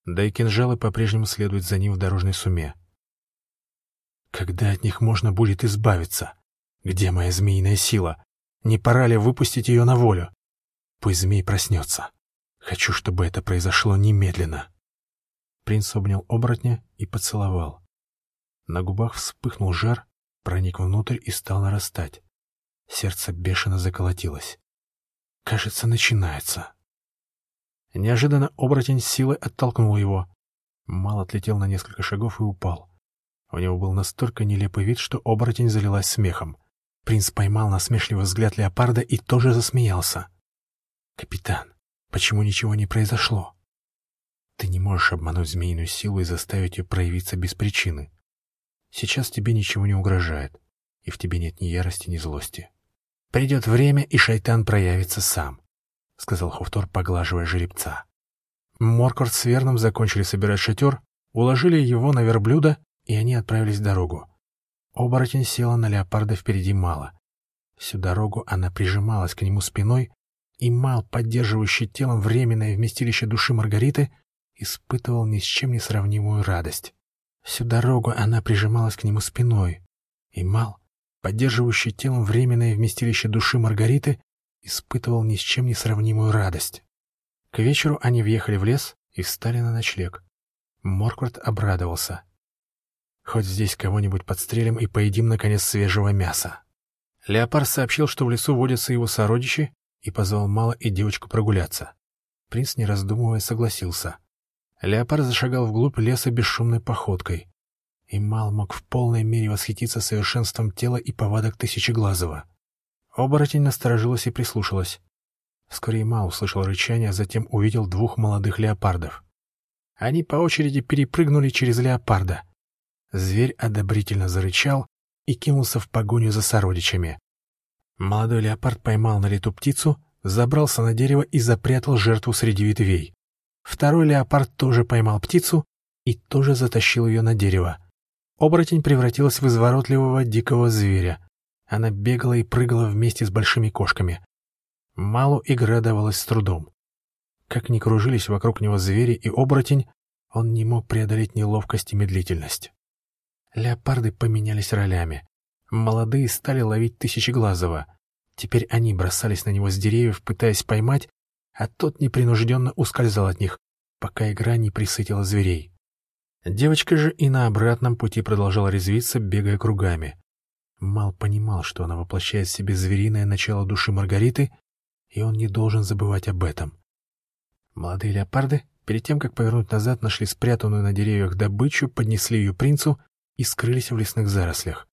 Да и кинжалы по-прежнему следуют за ним в дорожной суме. Когда от них можно будет избавиться? Где моя змеиная сила? Не пора ли выпустить ее на волю? Пусть змей проснется. Хочу, чтобы это произошло немедленно. Принц обнял оборотня и поцеловал. На губах вспыхнул жар, проник внутрь и стал нарастать. Сердце бешено заколотилось. Кажется, начинается. Неожиданно оборотень силой оттолкнул его. Мал отлетел на несколько шагов и упал. У него был настолько нелепый вид, что оборотень залилась смехом. Принц поймал насмешливый взгляд леопарда и тоже засмеялся. «Капитан, почему ничего не произошло? Ты не можешь обмануть змеиную силу и заставить ее проявиться без причины. Сейчас тебе ничего не угрожает, и в тебе нет ни ярости, ни злости. Придет время, и шайтан проявится сам», — сказал Хуфтор, поглаживая жеребца. Моркорт с Верном закончили собирать шатер, уложили его на верблюда и они отправились в дорогу. Оборотень села на леопарда впереди Мала. Всю дорогу она прижималась к нему спиной, и Мал, поддерживающий телом временное вместилище души Маргариты, испытывал ни с чем не сравнимую радость. Всю дорогу она прижималась к нему спиной, и Мал, поддерживающий телом временное вместилище души Маргариты, испытывал ни с чем не сравнимую радость. К вечеру они въехали в лес и встали на ночлег. Морквард обрадовался. Хоть здесь кого-нибудь подстрелим и поедим, наконец, свежего мяса. Леопард сообщил, что в лесу водятся его сородичи, и позвал Мала и девочку прогуляться. Принц, не раздумывая, согласился. Леопард зашагал вглубь леса бесшумной походкой. И Мал мог в полной мере восхититься совершенством тела и повадок Тысячеглазого. Оборотень насторожилась и прислушалась. Вскоре и Мал услышал рычание, а затем увидел двух молодых леопардов. Они по очереди перепрыгнули через леопарда — Зверь одобрительно зарычал и кинулся в погоню за сородичами. Молодой леопард поймал на лету птицу, забрался на дерево и запрятал жертву среди ветвей. Второй леопард тоже поймал птицу и тоже затащил ее на дерево. Оборотень превратилась в изворотливого дикого зверя. Она бегала и прыгала вместе с большими кошками. Малу игра давалась с трудом. Как ни кружились вокруг него звери и оборотень, он не мог преодолеть неловкость и медлительность. Леопарды поменялись ролями. Молодые стали ловить Тысячеглазого. Теперь они бросались на него с деревьев, пытаясь поймать, а тот непринужденно ускользал от них, пока игра не присытила зверей. Девочка же и на обратном пути продолжала резвиться, бегая кругами. Мал понимал, что она воплощает в себе звериное начало души Маргариты, и он не должен забывать об этом. Молодые леопарды, перед тем, как повернуть назад, нашли спрятанную на деревьях добычу, поднесли ее принцу и скрылись в лесных зарослях.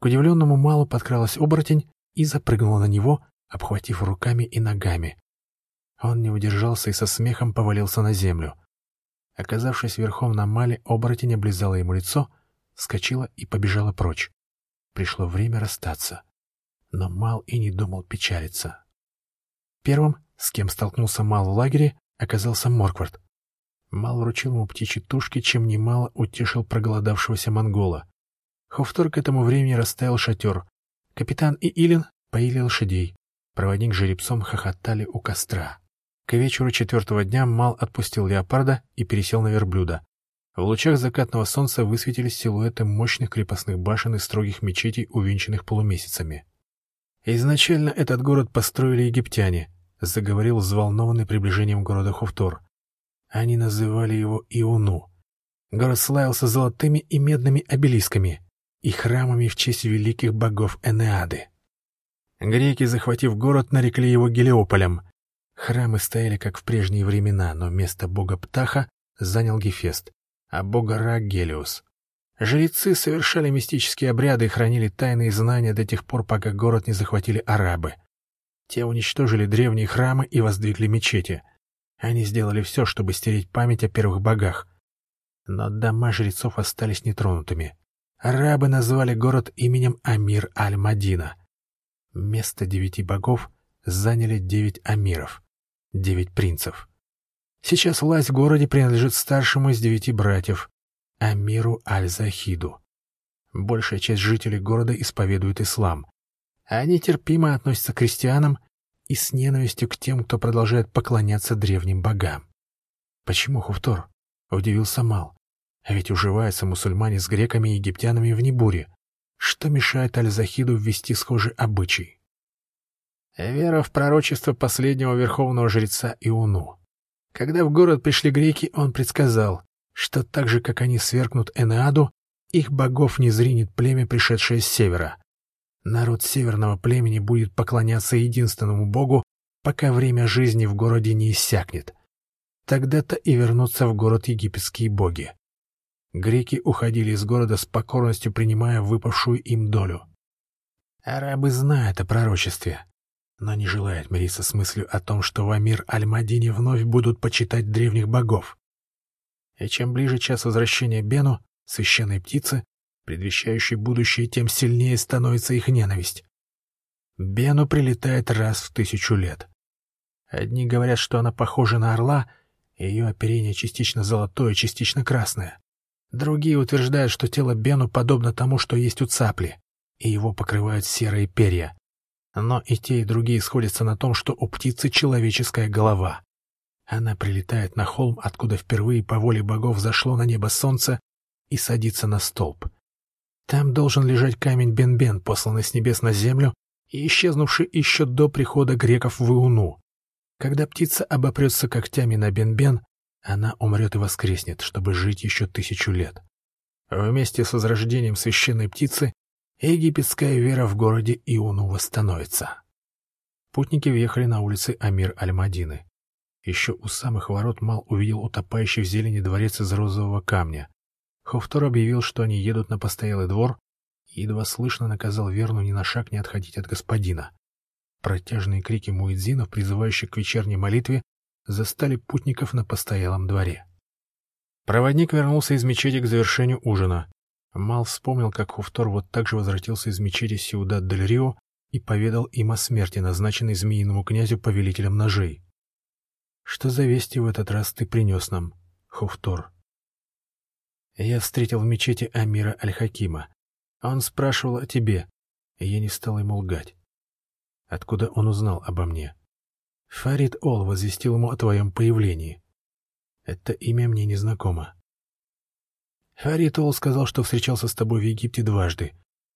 К удивленному Малу подкралась оборотень и запрыгнула на него, обхватив руками и ногами. Он не удержался и со смехом повалился на землю. Оказавшись верхом на Мале, оборотень облизала ему лицо, вскочила и побежала прочь. Пришло время расстаться. Но Мал и не думал печалиться. Первым, с кем столкнулся Мал в лагере, оказался Морквард. Мал вручил ему птичьи тушки, чем немало утешил проголодавшегося монгола. Хофтор к этому времени расставил шатер. Капитан и Илин поили лошадей. Проводник жеребцом хохотали у костра. К вечеру четвертого дня Мал отпустил леопарда и пересел на верблюда. В лучах закатного солнца высветились силуэты мощных крепостных башен и строгих мечетей, увенчанных полумесяцами. «Изначально этот город построили египтяне», — заговорил взволнованный приближением города Хуфтор. Они называли его Иону. Город славился золотыми и медными обелисками и храмами в честь великих богов Энеады. Греки, захватив город, нарекли его Гелиополем. Храмы стояли, как в прежние времена, но место бога Птаха занял Гефест, а бога Ра — Гелиос. Жрецы совершали мистические обряды и хранили тайные знания до тех пор, пока город не захватили арабы. Те уничтожили древние храмы и воздвигли мечети. Они сделали все, чтобы стереть память о первых богах. Но дома жрецов остались нетронутыми. Арабы назвали город именем Амир Аль-Мадина. Место девяти богов заняли девять амиров, девять принцев. Сейчас власть в городе принадлежит старшему из девяти братьев, Амиру Аль-Захиду. Большая часть жителей города исповедует ислам. Они терпимо относятся к крестьянам и с ненавистью к тем, кто продолжает поклоняться древним богам. Почему Хуфтор? Удивился Мал. А ведь уживаются мусульмане с греками и египтянами в Небуре. Что мешает Аль-Захиду ввести схожий обычай? Вера в пророчество последнего верховного жреца Иуну. Когда в город пришли греки, он предсказал, что так же, как они свергнут Энеаду, их богов не зринет племя, пришедшее с севера. Народ северного племени будет поклоняться единственному богу, пока время жизни в городе не иссякнет. Тогда-то и вернутся в город египетские боги. Греки уходили из города с покорностью, принимая выпавшую им долю. Арабы знают о пророчестве, но не желают мириться с мыслью о том, что в Амир Аль-Мадине вновь будут почитать древних богов. И чем ближе час возвращения Бену, священной птицы, предвещающей будущее, тем сильнее становится их ненависть. Бену прилетает раз в тысячу лет. Одни говорят, что она похожа на орла, и ее оперение частично золотое, частично красное. Другие утверждают, что тело Бену подобно тому, что есть у цапли, и его покрывают серые перья. Но и те, и другие сходятся на том, что у птицы человеческая голова. Она прилетает на холм, откуда впервые по воле богов зашло на небо солнце, и садится на столб. Там должен лежать камень Бен-Бен, посланный с небес на землю и исчезнувший еще до прихода греков в Иуну. Когда птица обопрется когтями на Бен-Бен, она умрет и воскреснет, чтобы жить еще тысячу лет. Вместе с возрождением священной птицы египетская вера в городе Иуну восстановится. Путники въехали на улицы Амир-Аль-Мадины. Еще у самых ворот Мал увидел утопающий в зелени дворец из розового камня. Хофтор объявил, что они едут на постоялый двор, и едва слышно наказал Верну ни на шаг не отходить от господина. Протяжные крики муэдзинов, призывающих к вечерней молитве, застали путников на постоялом дворе. Проводник вернулся из мечети к завершению ужина. Мал вспомнил, как Хуфтор вот так же возвратился из мечети Сиудад-дель-Рио и поведал им о смерти, назначенной змеиному князю повелителем ножей. «Что за вести в этот раз ты принес нам, Хуфтор?» Я встретил в мечети Амира Аль-Хакима. Он спрашивал о тебе, и я не стал ему лгать. Откуда он узнал обо мне? Фарид Ол возвестил ему о твоем появлении. Это имя мне незнакомо. Фарид Ол сказал, что встречался с тобой в Египте дважды.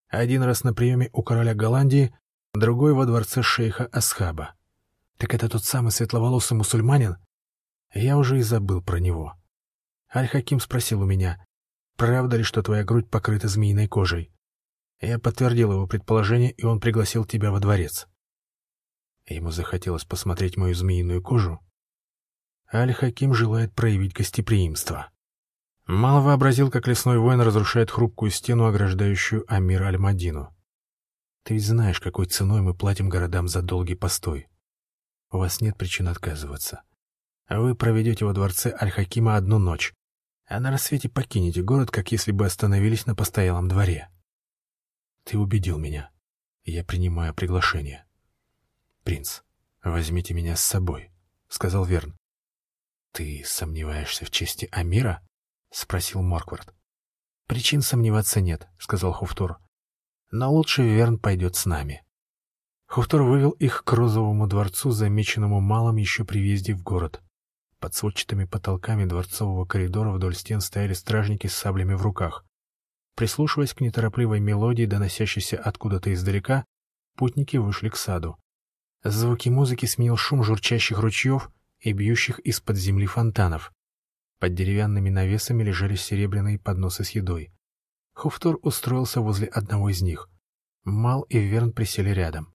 Один раз на приеме у короля Голландии, другой во дворце шейха Асхаба. Так это тот самый светловолосый мусульманин? Я уже и забыл про него. Аль-Хаким спросил у меня, правда ли, что твоя грудь покрыта змеиной кожей? Я подтвердил его предположение, и он пригласил тебя во дворец. Ему захотелось посмотреть мою змеиную кожу. Аль-Хаким желает проявить гостеприимство. Мало вообразил, как лесной воин разрушает хрупкую стену, ограждающую Амир Аль-Мадину. Ты ведь знаешь, какой ценой мы платим городам за долгий постой. У вас нет причин отказываться. Вы проведете во дворце Аль-Хакима одну ночь, а на рассвете покинете город, как если бы остановились на постоялом дворе. Ты убедил меня. Я принимаю приглашение. «Принц, возьмите меня с собой», — сказал Верн. «Ты сомневаешься в чести Амира?» — спросил Морквард. «Причин сомневаться нет», — сказал Хуфтур. «Но лучше Верн пойдет с нами». Хуфтур вывел их к розовому дворцу, замеченному малым еще при въезде в город. Под сводчатыми потолками дворцового коридора вдоль стен стояли стражники с саблями в руках. Прислушиваясь к неторопливой мелодии, доносящейся откуда-то издалека, путники вышли к саду. Звуки музыки сменил шум журчащих ручьев и бьющих из-под земли фонтанов. Под деревянными навесами лежали серебряные подносы с едой. Хуфтор устроился возле одного из них. Мал и Верн присели рядом.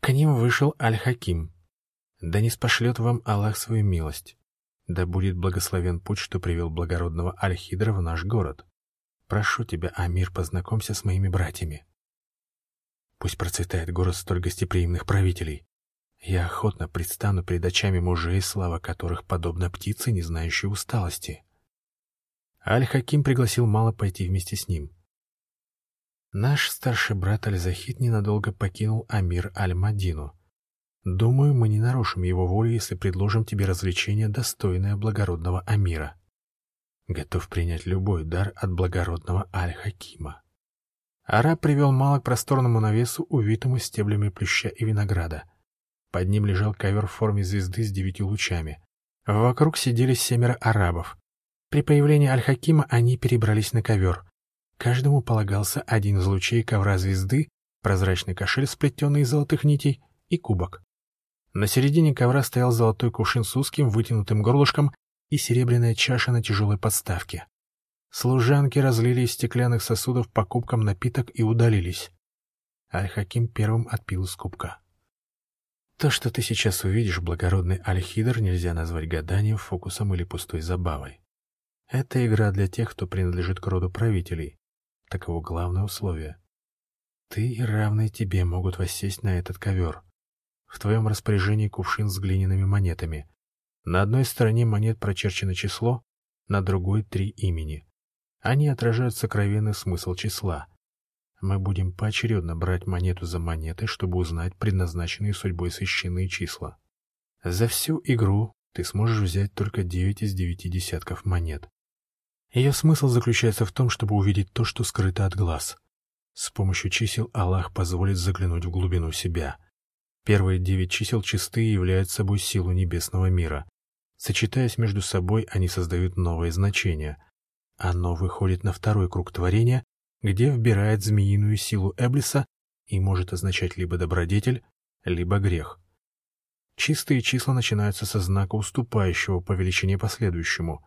К ним вышел Аль-Хаким. Да не спошлет вам Аллах свою милость. Да будет благословен путь, что привел благородного Аль-Хидра в наш город. Прошу тебя, Амир, познакомься с моими братьями. Пусть процветает город столь гостеприимных правителей. Я охотно предстану перед очами мужей, слава которых подобна птице, не знающей усталости. Аль-Хаким пригласил Мала пойти вместе с ним. Наш старший брат Аль-Захид ненадолго покинул Амир Аль-Мадину. Думаю, мы не нарушим его волю, если предложим тебе развлечение, достойное благородного Амира. Готов принять любой дар от благородного Аль-Хакима. Араб привел Мала к просторному навесу, увитому стеблями плюща и винограда. Под ним лежал ковер в форме звезды с девятью лучами. Вокруг сидели семеро арабов. При появлении Аль-Хакима они перебрались на ковер. Каждому полагался один из лучей ковра звезды, прозрачный кошель, сплетенный из золотых нитей, и кубок. На середине ковра стоял золотой кувшин с узким вытянутым горлышком и серебряная чаша на тяжелой подставке. Служанки разлили из стеклянных сосудов по кубкам напиток и удалились. Аль-Хаким первым отпил из кубка. То, что ты сейчас увидишь, благородный Аль-Хидр, нельзя назвать гаданием, фокусом или пустой забавой. Это игра для тех, кто принадлежит к роду правителей. Таково главное условие. Ты и равные тебе могут воссесть на этот ковер. В твоем распоряжении кувшин с глиняными монетами. На одной стороне монет прочерчено число, на другой — три имени. Они отражают сокровенный смысл числа — мы будем поочередно брать монету за монетой, чтобы узнать предназначенные судьбой священные числа. За всю игру ты сможешь взять только 9 из 9 десятков монет. Ее смысл заключается в том, чтобы увидеть то, что скрыто от глаз. С помощью чисел Аллах позволит заглянуть в глубину себя. Первые девять чисел чистые являют собой силу небесного мира. Сочетаясь между собой, они создают новые значения. Оно выходит на второй круг творения, где вбирает змеиную силу Эблиса и может означать либо добродетель, либо грех. Чистые числа начинаются со знака, уступающего по величине последующему.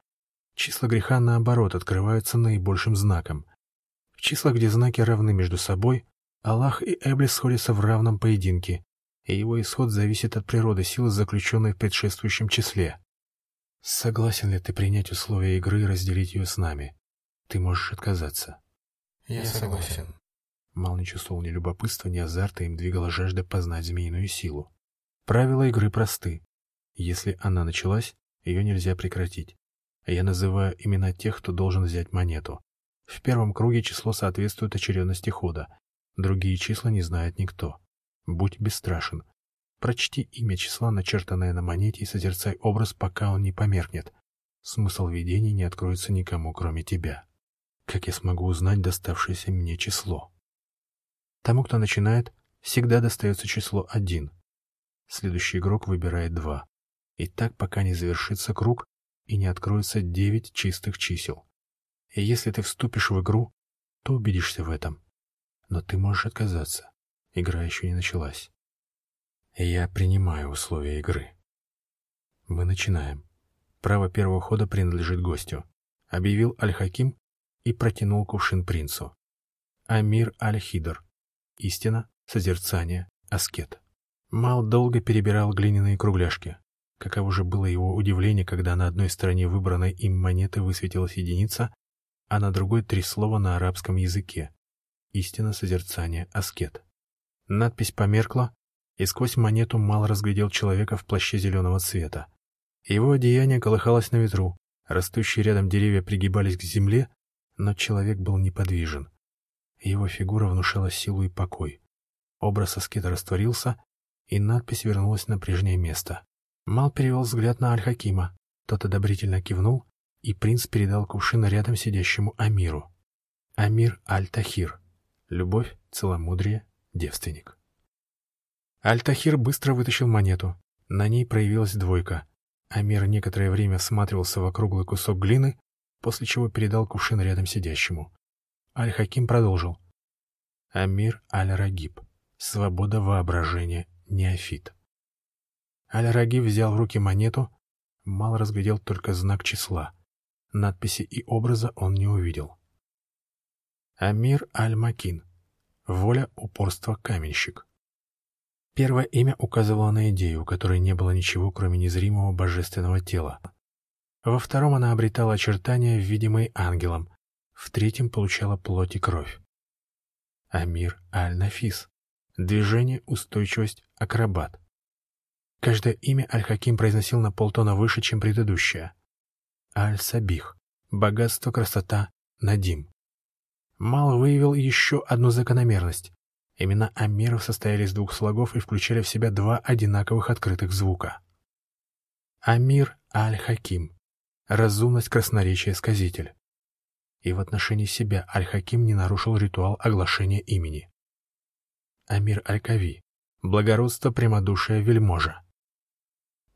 Числа греха, наоборот, открываются наибольшим знаком. В числах, где знаки равны между собой, Аллах и Эблис сходятся в равном поединке, и его исход зависит от природы силы, заключенной в предшествующем числе. Согласен ли ты принять условия игры и разделить ее с нами? Ты можешь отказаться. Я согласен. Мал не чувствовал ни любопытства, ни азарта, им двигала жажда познать змеиную силу. Правила игры просты. Если она началась, ее нельзя прекратить. Я называю имена тех, кто должен взять монету. В первом круге число соответствует очередности хода. Другие числа не знает никто. Будь бесстрашен. Прочти имя числа, начертанное на монете, и созерцай образ, пока он не померкнет. Смысл видения не откроется никому, кроме тебя. Как я смогу узнать доставшееся мне число? Тому, кто начинает, всегда достается число один. Следующий игрок выбирает два. И так, пока не завершится круг и не откроется девять чистых чисел. И если ты вступишь в игру, то убедишься в этом. Но ты можешь отказаться. Игра еще не началась. Я принимаю условия игры. Мы начинаем. Право первого хода принадлежит гостю. Объявил Аль-Хаким и протянул кувшин принцу. Амир Аль-Хидр. Истина, созерцание, аскет. Мал долго перебирал глиняные кругляшки. Каково же было его удивление, когда на одной стороне выбранной им монеты высветилась единица, а на другой три слова на арабском языке. Истина, созерцание, аскет. Надпись померкла, и сквозь монету Мал разглядел человека в плаще зеленого цвета. Его одеяние колыхалось на ветру, растущие рядом деревья пригибались к земле, но человек был неподвижен. Его фигура внушала силу и покой. Образ аскета растворился, и надпись вернулась на прежнее место. Мал перевел взгляд на Аль-Хакима. Тот одобрительно кивнул, и принц передал кувшин рядом сидящему Амиру. Амир Аль-Тахир. Любовь, целомудрие, девственник. Аль-Тахир быстро вытащил монету. На ней проявилась двойка. Амир некоторое время всматривался в округлый кусок глины, после чего передал кувшин рядом сидящему. Аль-Хаким продолжил. Амир Аль-Рагиб. Свобода воображения. Неофит. Аль-Рагиб взял в руки монету, мало разглядел только знак числа. Надписи и образа он не увидел. Амир Аль-Макин. Воля, упорство, каменщик. Первое имя указывало на идею, у которой не было ничего, кроме незримого божественного тела. Во втором она обретала очертания, видимые ангелом, в третьем получала плоть и кровь. Амир Аль-Нафис. Движение, устойчивость, акробат. Каждое имя Аль-Хаким произносил на полтона выше, чем предыдущее. Аль-Сабих. Богатство, красота, Надим. Мал выявил еще одну закономерность. Имена Амиров состояли из двух слогов и включали в себя два одинаковых открытых звука. Амир Аль-Хаким. Разумность, красноречие, сказитель. И в отношении себя Аль-Хаким не нарушил ритуал оглашения имени. Амир Аль-Кави. Благородство, прямодушие, вельможа.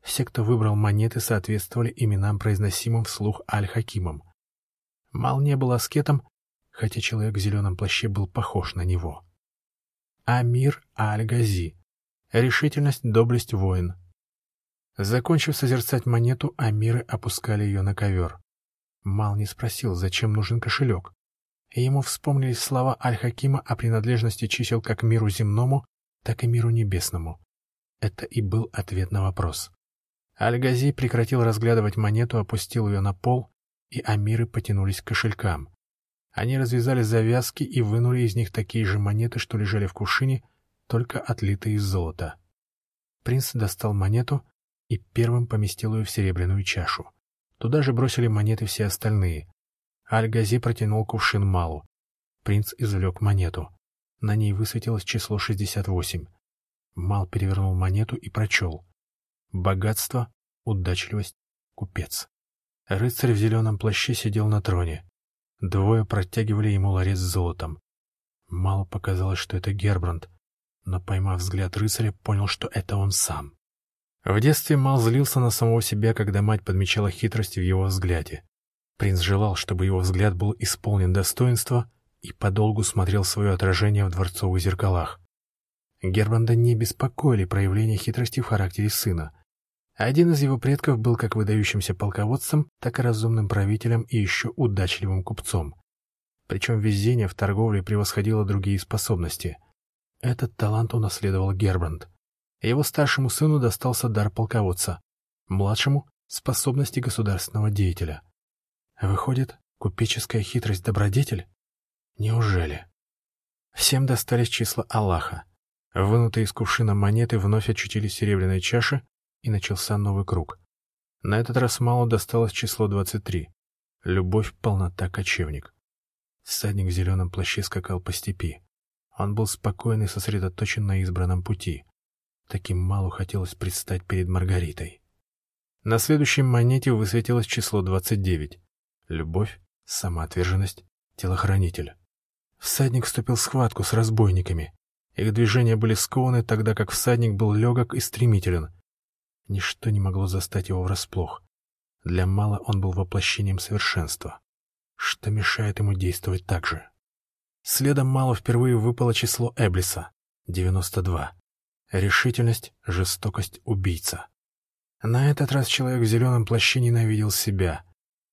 Все, кто выбрал монеты, соответствовали именам, произносимым вслух Аль-Хакимом. Мал не был аскетом, хотя человек в зеленом плаще был похож на него. Амир Аль-Гази. Решительность, доблесть, воин. Закончив созерцать монету, Амиры опускали ее на ковер. Мал не спросил, зачем нужен кошелек. И ему вспомнились слова Аль-Хакима о принадлежности чисел как миру земному, так и миру небесному. Это и был ответ на вопрос. Аль-Гази прекратил разглядывать монету, опустил ее на пол, и амиры потянулись к кошелькам. Они развязали завязки и вынули из них такие же монеты, что лежали в кувшине, только отлитые из золота. Принц достал монету и первым поместил ее в серебряную чашу. Туда же бросили монеты все остальные. Аль-Гази протянул кувшин Малу. Принц извлек монету. На ней высветилось число 68. Мал перевернул монету и прочел. Богатство, удачливость, купец. Рыцарь в зеленом плаще сидел на троне. Двое протягивали ему ларец с золотом. Мало показалось, что это Гербранд, но, поймав взгляд рыцаря, понял, что это он сам. В детстве Мал злился на самого себя, когда мать подмечала хитрость в его взгляде. Принц желал, чтобы его взгляд был исполнен достоинства и подолгу смотрел свое отражение в дворцовых зеркалах. Гербранда не беспокоили проявления хитрости в характере сына — один из его предков был как выдающимся полководцем, так и разумным правителем и еще удачливым купцом. Причем везение в торговле превосходило другие способности. Этот талант унаследовал Гербранд. Его старшему сыну достался дар полководца, младшему — способности государственного деятеля. Выходит, купеческая хитрость — добродетель? Неужели? Всем достались числа Аллаха. Вынутые из кувшина монеты вновь очутились в серебряной чаше, и начался новый круг. На этот раз Малу досталось число 23. Любовь, полнота, кочевник. Всадник в зеленом плаще скакал по степи. Он был спокоен и сосредоточен на избранном пути. Таким Малу хотелось предстать перед Маргаритой. На следующей монете высветилось число 29. Любовь, самоотверженность, телохранитель. Всадник вступил в схватку с разбойниками. Их движения были скованы, тогда как всадник был легок и стремителен, Ничто не могло застать его врасплох. Для Мала он был воплощением совершенства. Что мешает ему действовать так же? Следом Мало впервые выпало число Эблиса — 92. Решительность, жестокость, убийца. На этот раз человек в зеленом плаще ненавидел себя,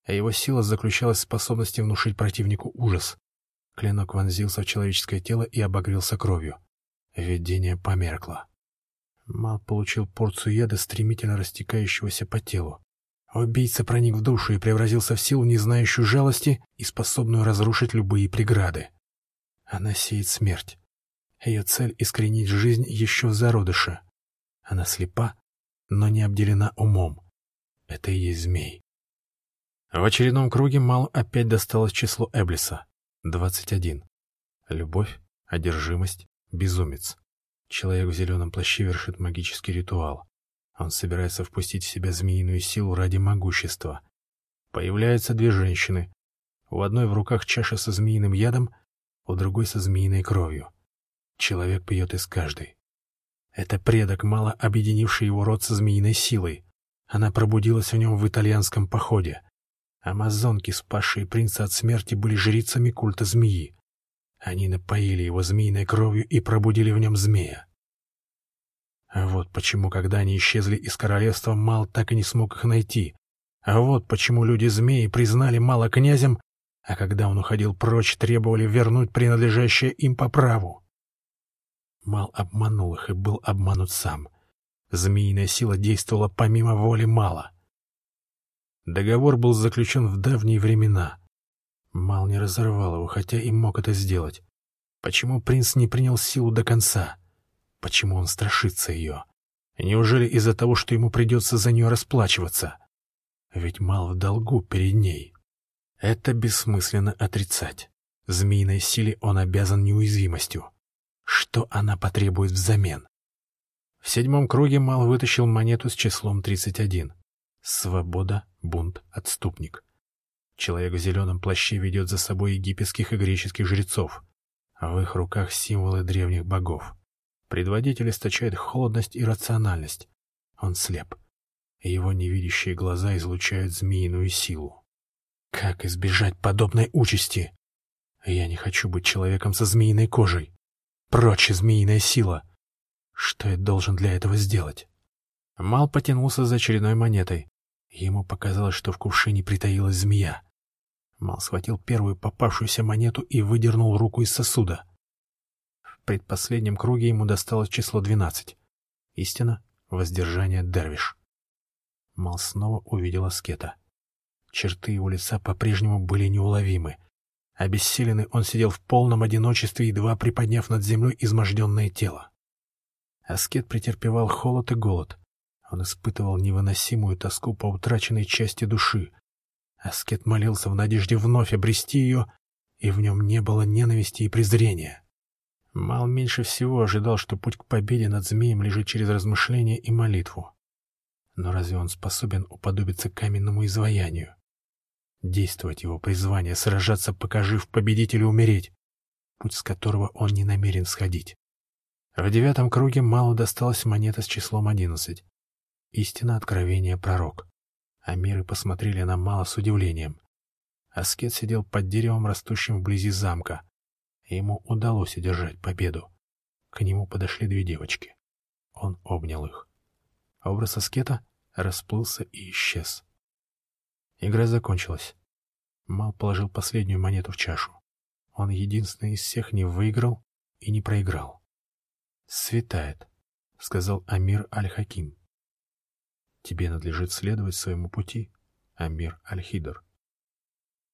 а его сила заключалась в способности внушить противнику ужас. Клинок вонзился в человеческое тело и обогрелся кровью. Видение померкло. Мал получил порцию яда, стремительно растекающегося по телу. Убийца проник в душу и превратился в силу, не знающую жалости и способную разрушить любые преграды. Она сеет смерть. Ее цель — искоренить жизнь еще в зародыше. Она слепа, но не обделена умом. Это и есть змей. В очередном круге Мал опять досталось число Эблиса — 21. Любовь, одержимость, безумец. Человек в зеленом плаще вершит магический ритуал. Он собирается впустить в себя змеиную силу ради могущества. Появляются две женщины. У одной в руках чаша со змеиным ядом, у другой со змеиной кровью. Человек пьет из каждой. Это предок, мало объединивший его род со змеиной силой. Она пробудилась в нем в итальянском походе. Амазонки, спасшие принца от смерти, были жрицами культа змеи. Они напоили его змеиной кровью и пробудили в нем змея. А вот почему, когда они исчезли из королевства, Мал так и не смог их найти. А вот почему люди-змеи признали Мала князем, а когда он уходил прочь, требовали вернуть принадлежащее им по праву. Мал обманул их и был обманут сам. Змеиная сила действовала помимо воли Мала. Договор был заключен в давние времена. Мал не разорвал его, хотя и мог это сделать. Почему принц не принял силу до конца? Почему он страшится ее? Неужели из-за того, что ему придется за нее расплачиваться? Ведь Мал в долгу перед ней. Это бессмысленно отрицать. Змеиной силе он обязан неуязвимостью. Что она потребует взамен? В седьмом круге Мал вытащил монету с числом 31. Свобода, бунт, отступник. Человек в зеленом плаще ведет за собой египетских и греческих жрецов. В их руках символы древних богов. Предводитель источает холодность и рациональность. Он слеп. Его невидящие глаза излучают змеиную силу. Как избежать подобной участи? Я не хочу быть человеком со змеиной кожей. Прочь, змеиная сила! Что я должен для этого сделать? Мал потянулся за очередной монетой. Ему показалось, что в кувшине притаилась змея. Мал схватил первую попавшуюся монету и выдернул руку из сосуда. В предпоследнем круге ему досталось число двенадцать. Истина — воздержание Дервиш. Мал снова увидел аскета. Черты его лица по-прежнему были неуловимы. Обессиленный он сидел в полном одиночестве, едва приподняв над землей изможденное тело. Аскет претерпевал холод и голод. Он испытывал невыносимую тоску по утраченной части души, Аскет молился в надежде вновь обрести ее, и в нем не было ненависти и презрения. Мал меньше всего ожидал, что путь к победе над змеем лежит через размышление и молитву. Но разве он способен уподобиться каменному изваянию? Действовать его призвание, сражаться, покажив победителю умереть, путь с которого он не намерен сходить. В девятом круге Малу досталась монета с числом одиннадцать. Истина откровения пророк. Амиры посмотрели на Мала с удивлением. Аскет сидел под деревом, растущим вблизи замка. Ему удалось одержать победу. К нему подошли две девочки. Он обнял их. Образ Аскета расплылся и исчез. Игра закончилась. Мал положил последнюю монету в чашу. Он единственный из всех не выиграл и не проиграл. «Светает», — сказал Амир Аль-Хаким. Тебе надлежит следовать своему пути, Амир Аль-Хидр.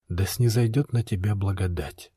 Да снизойдет на тебя благодать.